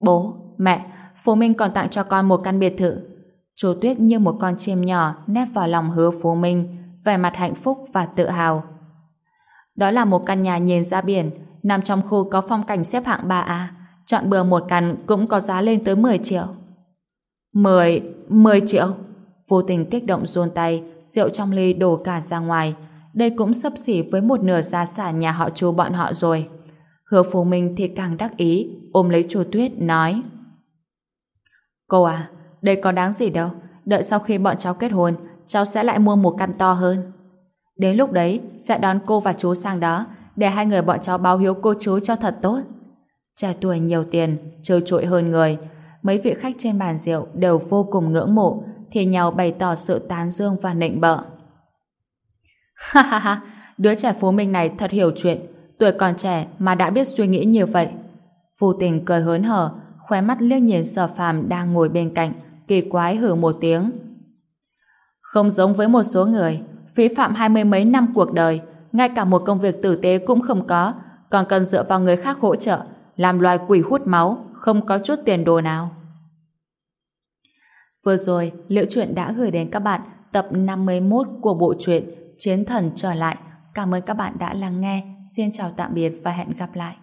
Bố, mẹ, Phú Minh còn tặng cho con một căn biệt thự. Chú Tuyết như một con chim nhỏ nép vào lòng hứa Phú Minh, vẻ mặt hạnh phúc và tự hào. Đó là một căn nhà nhìn ra biển, nằm trong khu có phong cảnh xếp hạng 3A. Chọn bừa một căn cũng có giá lên tới 10 triệu. 10, 10 triệu? Vô tình kích động run tay, rượu trong ly đổ cả ra ngoài. Đây cũng sấp xỉ với một nửa gia sản nhà họ chú bọn họ rồi. Hứa Phú Minh thì càng đắc ý, ôm lấy chú Tuyết, nói Cô à, đây có đáng gì đâu. Đợi sau khi bọn cháu kết hôn, cháu sẽ lại mua một căn to hơn. Đến lúc đấy, sẽ đón cô và chú sang đó, để hai người bọn cháu báo hiếu cô chú cho thật tốt. Trẻ tuổi nhiều tiền, trơ trội hơn người. Mấy vị khách trên bàn rượu đều vô cùng ngưỡng mộ, thì nhau bày tỏ sự tán dương và nịnh bợ. Ha ha ha, đứa trẻ Phú Minh này thật hiểu chuyện, tuổi còn trẻ mà đã biết suy nghĩ như vậy. Vô tình cười hớn hở, khóe mắt liếc nhìn sở phàm đang ngồi bên cạnh, kỳ quái hử một tiếng. Không giống với một số người, phí phạm hai mươi mấy năm cuộc đời, ngay cả một công việc tử tế cũng không có, còn cần dựa vào người khác hỗ trợ, làm loài quỷ hút máu, không có chút tiền đồ nào. Vừa rồi, Liễu Chuyện đã gửi đến các bạn tập 51 của bộ truyện Chiến Thần Trở Lại. Cảm ơn các bạn đã lắng nghe. Xin chào tạm biệt và hẹn gặp lại.